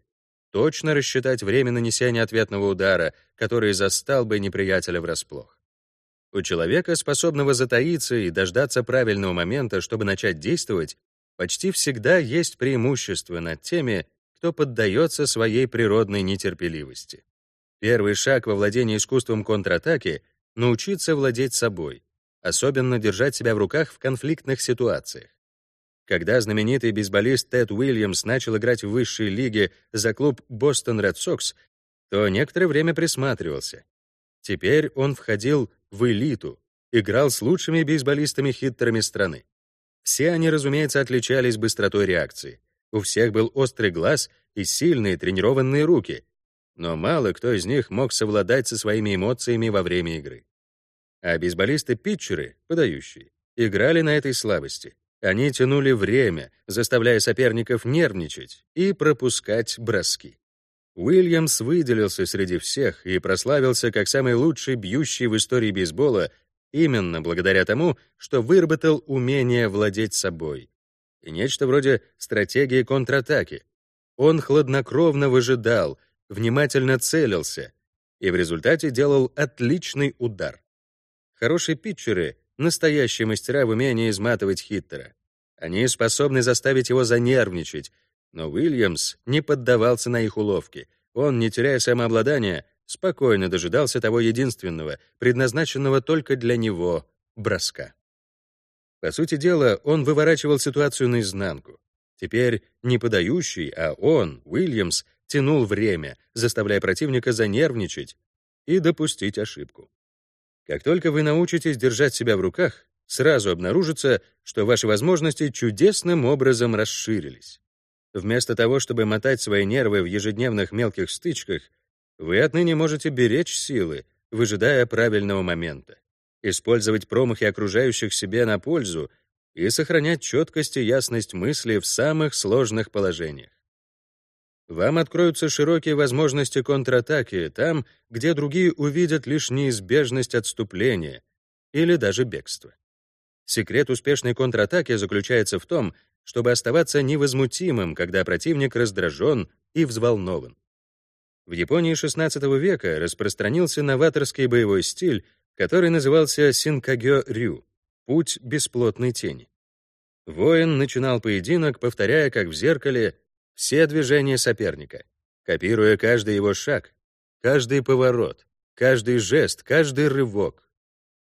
точно рассчитать время нанесения ответного удара, который застал бы неприятеля врасплох. У человека, способного затаиться и дождаться правильного момента, чтобы начать действовать, почти всегда есть преимущество над теми, кто поддается своей природной нетерпеливости. Первый шаг во владении искусством контратаки — научиться владеть собой, особенно держать себя в руках в конфликтных ситуациях. Когда знаменитый бейсболист Тед Уильямс начал играть в высшей лиге за клуб Бостон Ред Сокс, то некоторое время присматривался. Теперь он входил в элиту, играл с лучшими бейсболистами-хиттерами страны. Все они, разумеется, отличались быстротой реакции. У всех был острый глаз и сильные тренированные руки, но мало кто из них мог совладать со своими эмоциями во время игры. А бейсболисты-питчеры, подающие, играли на этой слабости. Они тянули время, заставляя соперников нервничать и пропускать броски. Уильямс выделился среди всех и прославился как самый лучший бьющий в истории бейсбола именно благодаря тому, что выработал умение владеть собой. И нечто вроде стратегии контратаки. Он хладнокровно выжидал, внимательно целился и в результате делал отличный удар. Хорошие питчеры — настоящие мастера в умении изматывать хиттера. Они способны заставить его занервничать, но Уильямс не поддавался на их уловки. Он, не теряя самообладания, спокойно дожидался того единственного, предназначенного только для него, броска. По сути дела, он выворачивал ситуацию наизнанку. Теперь не подающий, а он, Уильямс, тянул время, заставляя противника занервничать и допустить ошибку. Как только вы научитесь держать себя в руках, сразу обнаружится, что ваши возможности чудесным образом расширились. Вместо того, чтобы мотать свои нервы в ежедневных мелких стычках, вы отныне можете беречь силы, выжидая правильного момента, использовать промахи окружающих себе на пользу и сохранять четкость и ясность мысли в самых сложных положениях. Вам откроются широкие возможности контратаки там, где другие увидят лишь неизбежность отступления или даже бегства. Секрет успешной контратаки заключается в том, чтобы оставаться невозмутимым, когда противник раздражен и взволнован. В Японии XVI века распространился новаторский боевой стиль, который назывался синкагё-рю — путь бесплотной тени. Воин начинал поединок, повторяя, как в зеркале, все движения соперника, копируя каждый его шаг, каждый поворот, каждый жест, каждый рывок.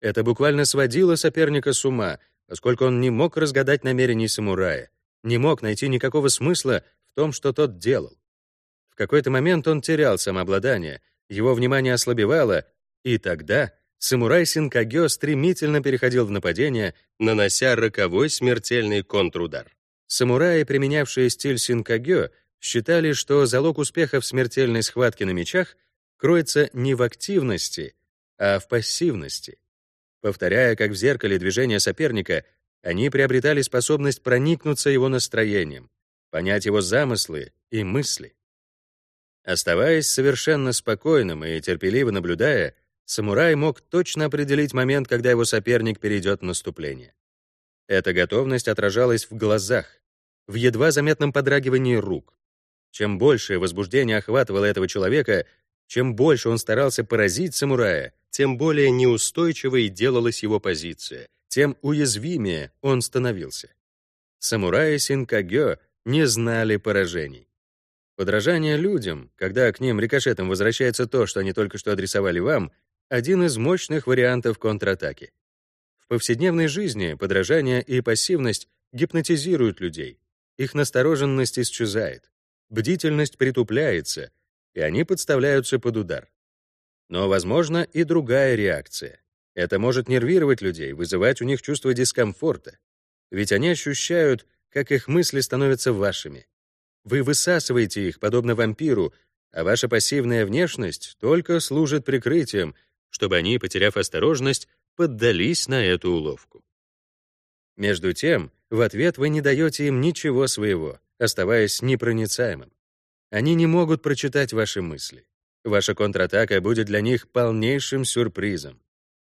Это буквально сводило соперника с ума, поскольку он не мог разгадать намерений самурая, не мог найти никакого смысла в том, что тот делал. В какой-то момент он терял самообладание, его внимание ослабевало, и тогда самурай Синкагё стремительно переходил в нападение, нанося роковой смертельный контрудар. Самураи, применявшие стиль Синкагё, считали, что залог успеха в смертельной схватке на мечах кроется не в активности, а в пассивности. Повторяя, как в зеркале, движения соперника, они приобретали способность проникнуться его настроением, понять его замыслы и мысли. Оставаясь совершенно спокойным и терпеливо наблюдая, самурай мог точно определить момент, когда его соперник перейдет в наступление. Эта готовность отражалась в глазах, в едва заметном подрагивании рук. Чем большее возбуждение охватывало этого человека, чем больше он старался поразить самурая, тем более неустойчивой делалась его позиция, тем уязвимее он становился. Самураи Синкагё не знали поражений. Подражание людям, когда к ним рикошетом возвращается то, что они только что адресовали вам, один из мощных вариантов контратаки. В повседневной жизни подражание и пассивность гипнотизируют людей. Их настороженность исчезает, бдительность притупляется, и они подставляются под удар. Но возможно и другая реакция. Это может нервировать людей, вызывать у них чувство дискомфорта. Ведь они ощущают, как их мысли становятся вашими. Вы высасываете их, подобно вампиру, а ваша пассивная внешность только служит прикрытием, чтобы они, потеряв осторожность, поддались на эту уловку. Между тем, в ответ вы не даете им ничего своего, оставаясь непроницаемым. Они не могут прочитать ваши мысли. Ваша контратака будет для них полнейшим сюрпризом.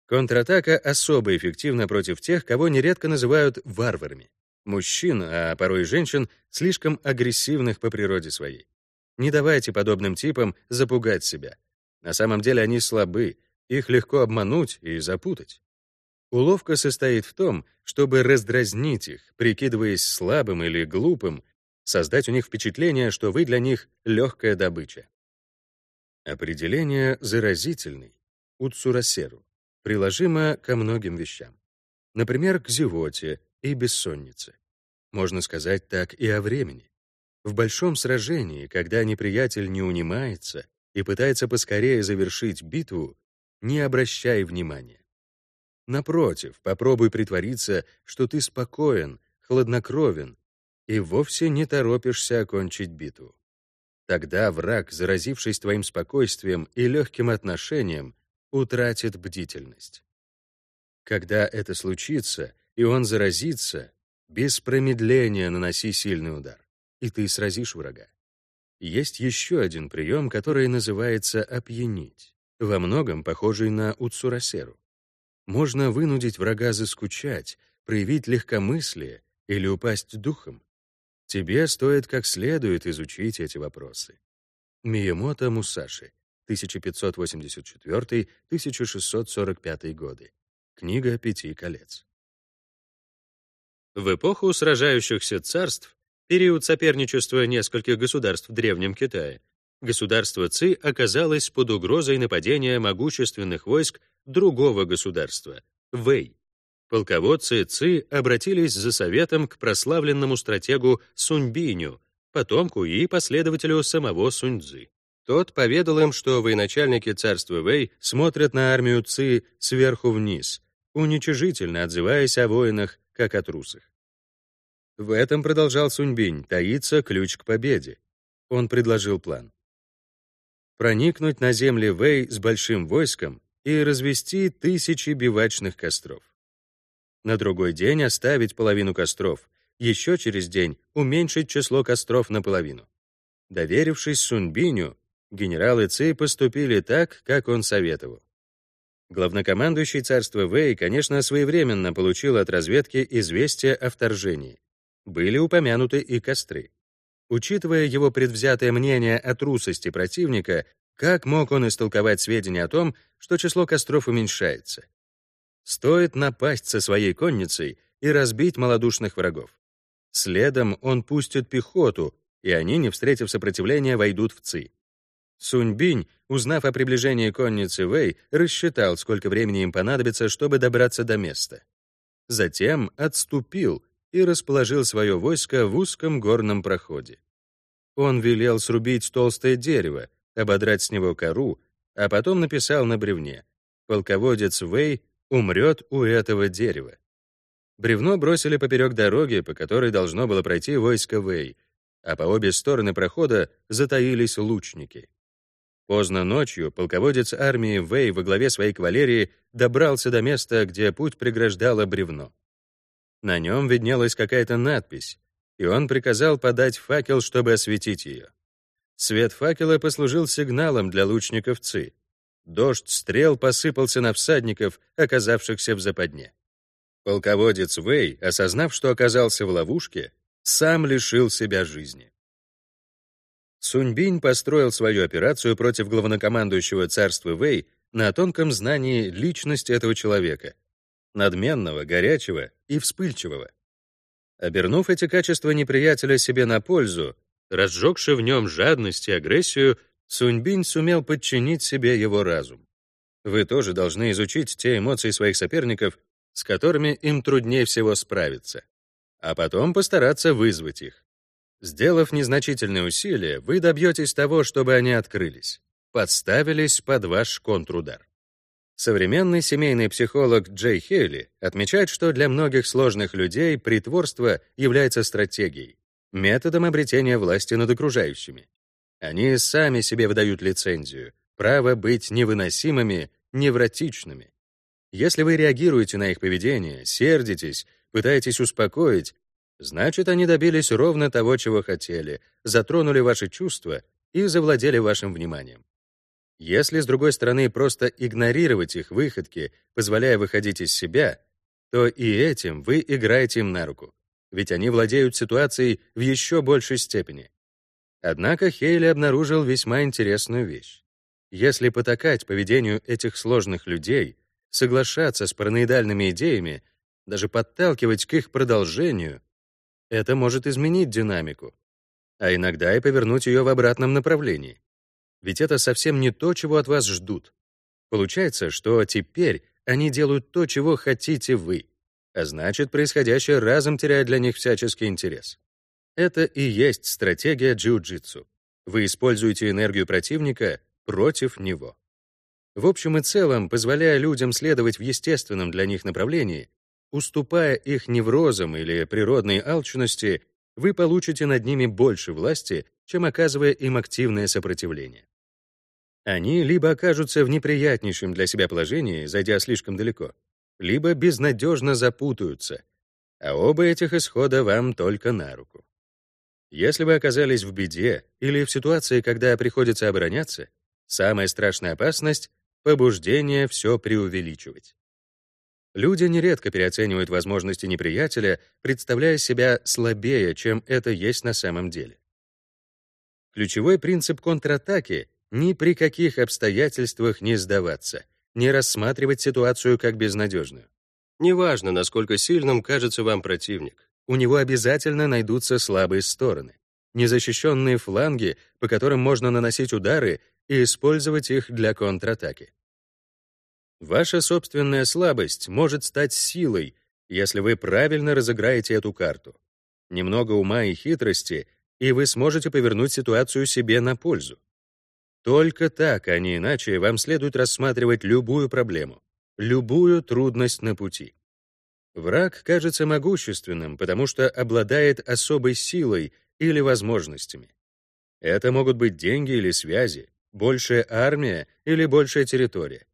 Контратака особо эффективна против тех, кого нередко называют варварами мужчин, а порой женщин, слишком агрессивных по природе своей. Не давайте подобным типам запугать себя. На самом деле они слабы, их легко обмануть и запутать. Уловка состоит в том, чтобы раздразнить их, прикидываясь слабым или глупым, создать у них впечатление, что вы для них легкая добыча. Определение «заразительный» Уцурасеру приложимо ко многим вещам. Например, к зевоте и бессоннице. Можно сказать так и о времени. В большом сражении, когда неприятель не унимается и пытается поскорее завершить битву, не обращай внимания. Напротив, попробуй притвориться, что ты спокоен, хладнокровен и вовсе не торопишься окончить битву. Тогда враг, заразившись твоим спокойствием и легким отношением, утратит бдительность. Когда это случится, и он заразится, без промедления наноси сильный удар, и ты сразишь врага. Есть еще один прием, который называется «опьянить», во многом похожий на уцурасеру. Можно вынудить врага заскучать, проявить легкомыслие или упасть духом. Тебе стоит как следует изучить эти вопросы. Миямото Мусаши, 1584-1645 годы. Книга «Пяти колец». В эпоху сражающихся царств, период соперничества нескольких государств в Древнем Китае, государство Ци оказалось под угрозой нападения могущественных войск другого государства — Вэй. Полководцы Ци обратились за советом к прославленному стратегу Суньбиню, потомку и последователю самого Суньцзы. Тот поведал им, что военачальники царства Вэй смотрят на армию Ци сверху вниз, уничижительно отзываясь о воинах как о трусах. В этом, продолжал Суньбинь, таится ключ к победе. Он предложил план. Проникнуть на земли Вэй с большим войском и развести тысячи бивачных костров. На другой день оставить половину костров, еще через день уменьшить число костров наполовину. Доверившись Суньбиню, генералы Ци поступили так, как он советовал. Главнокомандующий царства Вэй, конечно, своевременно получил от разведки известие о вторжении. Были упомянуты и костры. Учитывая его предвзятое мнение о трусости противника, Как мог он истолковать сведения о том, что число костров уменьшается? Стоит напасть со своей конницей и разбить малодушных врагов. Следом он пустит пехоту, и они, не встретив сопротивления, войдут в Ци. Суньбинь, узнав о приближении конницы Вэй, рассчитал, сколько времени им понадобится, чтобы добраться до места. Затем отступил и расположил свое войско в узком горном проходе. Он велел срубить толстое дерево, ободрать с него кору, а потом написал на бревне «Полководец Вэй умрет у этого дерева». Бревно бросили поперек дороги, по которой должно было пройти войско Вэй, а по обе стороны прохода затаились лучники. Поздно ночью полководец армии Вэй во главе своей кавалерии добрался до места, где путь преграждало бревно. На нем виднелась какая-то надпись, и он приказал подать факел, чтобы осветить ее. Свет факела послужил сигналом для лучников Ци. Дождь стрел посыпался на всадников, оказавшихся в западне. Полководец Вэй, осознав, что оказался в ловушке, сам лишил себя жизни. Суньбинь построил свою операцию против главнокомандующего царства Вэй на тонком знании личности этого человека, надменного, горячего и вспыльчивого. Обернув эти качества неприятеля себе на пользу, разжегши в нем жадность и агрессию, Суньбинь сумел подчинить себе его разум. Вы тоже должны изучить те эмоции своих соперников, с которыми им труднее всего справиться, а потом постараться вызвать их. Сделав незначительные усилия, вы добьетесь того, чтобы они открылись, подставились под ваш контрудар. Современный семейный психолог Джей Хейли отмечает, что для многих сложных людей притворство является стратегией, методом обретения власти над окружающими. Они сами себе выдают лицензию, право быть невыносимыми, невротичными. Если вы реагируете на их поведение, сердитесь, пытаетесь успокоить, Значит, они добились ровно того, чего хотели, затронули ваши чувства и завладели вашим вниманием. Если, с другой стороны, просто игнорировать их выходки, позволяя выходить из себя, то и этим вы играете им на руку, ведь они владеют ситуацией в еще большей степени. Однако Хейли обнаружил весьма интересную вещь. Если потакать поведению этих сложных людей, соглашаться с параноидальными идеями, даже подталкивать к их продолжению, это может изменить динамику, а иногда и повернуть ее в обратном направлении. Ведь это совсем не то, чего от вас ждут. Получается, что теперь они делают то, чего хотите вы, а значит, происходящее разом теряет для них всяческий интерес. Это и есть стратегия джиу-джитсу. Вы используете энергию противника против него. В общем и целом, позволяя людям следовать в естественном для них направлении, Уступая их неврозам или природной алчности, вы получите над ними больше власти, чем оказывая им активное сопротивление. Они либо окажутся в неприятнейшем для себя положении, зайдя слишком далеко, либо безнадежно запутаются, а оба этих исхода вам только на руку. Если вы оказались в беде или в ситуации, когда приходится обороняться, самая страшная опасность — побуждение все преувеличивать. Люди нередко переоценивают возможности неприятеля, представляя себя слабее, чем это есть на самом деле. Ключевой принцип контратаки — ни при каких обстоятельствах не сдаваться, не рассматривать ситуацию как безнадежную. Неважно, насколько сильным кажется вам противник, у него обязательно найдутся слабые стороны, незащищенные фланги, по которым можно наносить удары и использовать их для контратаки. Ваша собственная слабость может стать силой, если вы правильно разыграете эту карту. Немного ума и хитрости, и вы сможете повернуть ситуацию себе на пользу. Только так, а не иначе, вам следует рассматривать любую проблему, любую трудность на пути. Враг кажется могущественным, потому что обладает особой силой или возможностями. Это могут быть деньги или связи, большая армия или большая территория.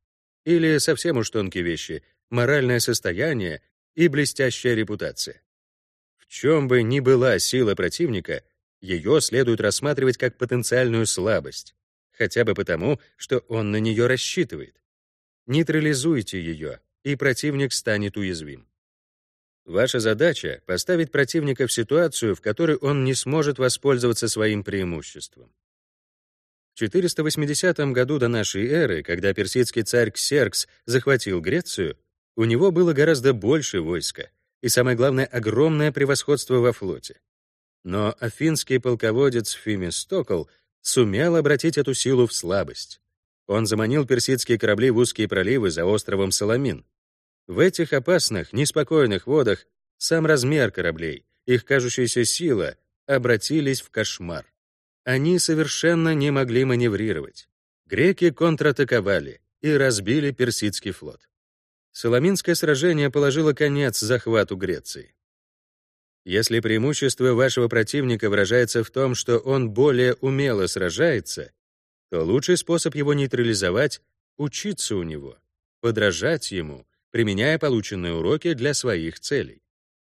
Или совсем уж тонкие вещи — моральное состояние и блестящая репутация. В чем бы ни была сила противника, ее следует рассматривать как потенциальную слабость, хотя бы потому, что он на нее рассчитывает. Нейтрализуйте ее, и противник станет уязвим. Ваша задача — поставить противника в ситуацию, в которой он не сможет воспользоваться своим преимуществом. В 480 году до нашей эры, когда персидский царь Ксеркс захватил Грецию, у него было гораздо больше войска и, самое главное, огромное превосходство во флоте. Но афинский полководец Фемистокл сумел обратить эту силу в слабость. Он заманил персидские корабли в узкие проливы за островом Саламин. В этих опасных, неспокойных водах сам размер кораблей, их кажущаяся сила обратились в кошмар. Они совершенно не могли маневрировать. Греки контратаковали и разбили персидский флот. Соломинское сражение положило конец захвату Греции. Если преимущество вашего противника выражается в том, что он более умело сражается, то лучший способ его нейтрализовать — учиться у него, подражать ему, применяя полученные уроки для своих целей.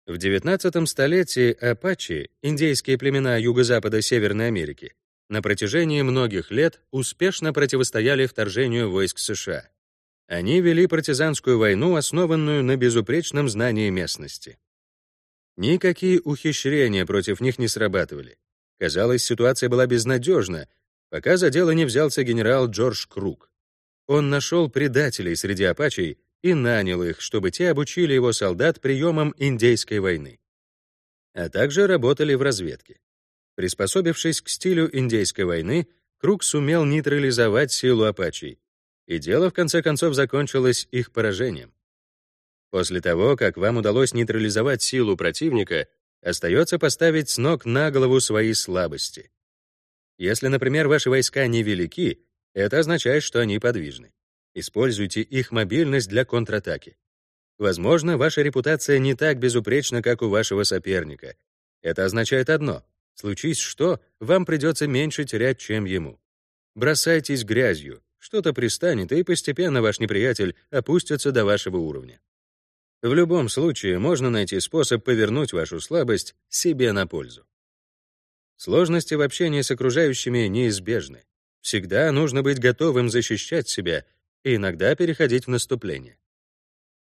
В XIX столетии апачи, индейские племена юго-запада Северной Америки, на протяжении многих лет успешно противостояли вторжению войск США. Они вели партизанскую войну, основанную на безупречном знании местности. Никакие ухищрения против них не срабатывали. Казалось, ситуация была безнадежна, пока за дело не взялся генерал Джордж Круг. Он нашел предателей среди апачей и нанял их, чтобы те обучили его солдат приемам индейской войны. А также работали в разведке. Приспособившись к стилю индейской войны, Круг сумел нейтрализовать силу апачей, и дело в конце концов закончилось их поражением. После того, как вам удалось нейтрализовать силу противника, остается поставить с ног на голову свои слабости. Если, например, ваши войска невелики, это означает, что они подвижны. Используйте их мобильность для контратаки. Возможно, ваша репутация не так безупречна, как у вашего соперника. Это означает одно — случись что, вам придется меньше терять, чем ему. Бросайтесь грязью, что-то пристанет, и постепенно ваш неприятель опустится до вашего уровня. В любом случае можно найти способ повернуть вашу слабость себе на пользу. Сложности в общении с окружающими неизбежны. Всегда нужно быть готовым защищать себя и иногда переходить в наступление.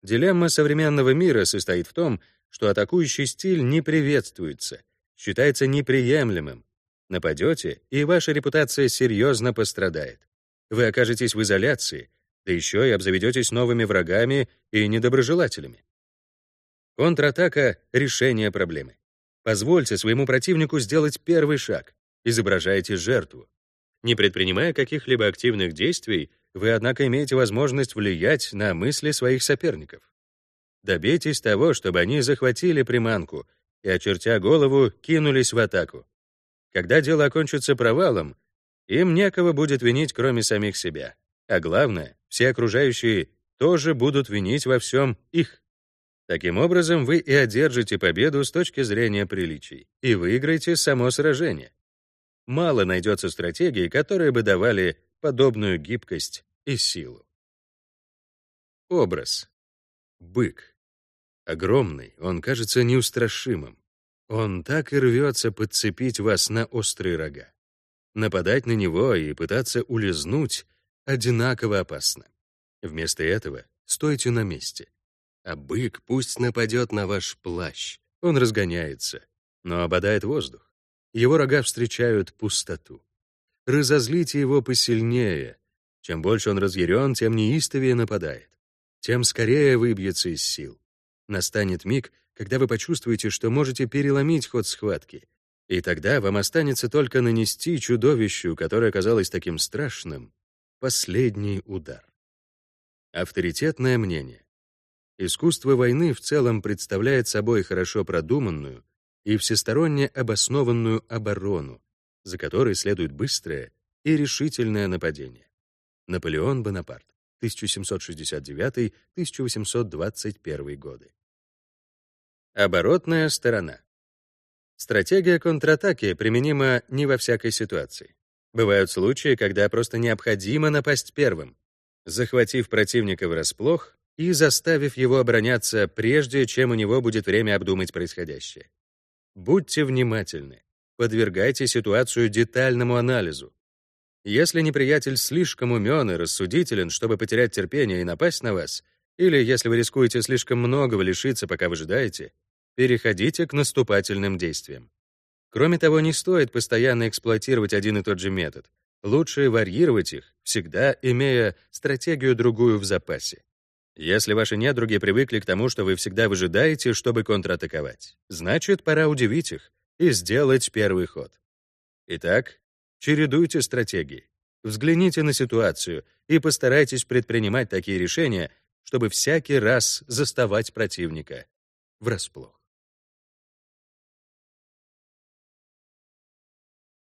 Дилемма современного мира состоит в том, что атакующий стиль не приветствуется, считается неприемлемым. Нападете, и ваша репутация серьезно пострадает. Вы окажетесь в изоляции, да еще и обзаведетесь новыми врагами и недоброжелателями. Контратака — решение проблемы. Позвольте своему противнику сделать первый шаг. Изображайте жертву. Не предпринимая каких-либо активных действий, вы, однако, имеете возможность влиять на мысли своих соперников. Добейтесь того, чтобы они захватили приманку и, очертя голову, кинулись в атаку. Когда дело окончится провалом, им некого будет винить, кроме самих себя. А главное, все окружающие тоже будут винить во всем их. Таким образом, вы и одержите победу с точки зрения приличий, и выиграете само сражение. Мало найдется стратегий, которые бы давали подобную гибкость и силу. Образ. Бык. Огромный, он кажется неустрашимым. Он так и рвется подцепить вас на острые рога. Нападать на него и пытаться улизнуть одинаково опасно. Вместо этого стойте на месте. А бык пусть нападет на ваш плащ. Он разгоняется, но ободает воздух. Его рога встречают пустоту. Разозлите его посильнее. Чем больше он разъярен, тем неистовее нападает. Тем скорее выбьется из сил. Настанет миг, когда вы почувствуете, что можете переломить ход схватки, и тогда вам останется только нанести чудовищу, которое казалось таким страшным, последний удар. Авторитетное мнение. Искусство войны в целом представляет собой хорошо продуманную и всесторонне обоснованную оборону, за которой следует быстрое и решительное нападение. Наполеон Бонапарт, 1769-1821 годы. Оборотная сторона. Стратегия контратаки применима не во всякой ситуации. Бывают случаи, когда просто необходимо напасть первым, захватив противника врасплох и заставив его обороняться, прежде чем у него будет время обдумать происходящее. Будьте внимательны, подвергайте ситуацию детальному анализу. Если неприятель слишком умен и рассудителен, чтобы потерять терпение и напасть на вас, или если вы рискуете слишком многого лишиться, пока выжидаете, переходите к наступательным действиям. Кроме того, не стоит постоянно эксплуатировать один и тот же метод. Лучше варьировать их, всегда имея стратегию другую в запасе. Если ваши недруги привыкли к тому, что вы всегда выжидаете, чтобы контратаковать, значит, пора удивить их и сделать первый ход. Итак, чередуйте стратегии. Взгляните на ситуацию и постарайтесь предпринимать такие решения, чтобы всякий раз заставать противника врасплох.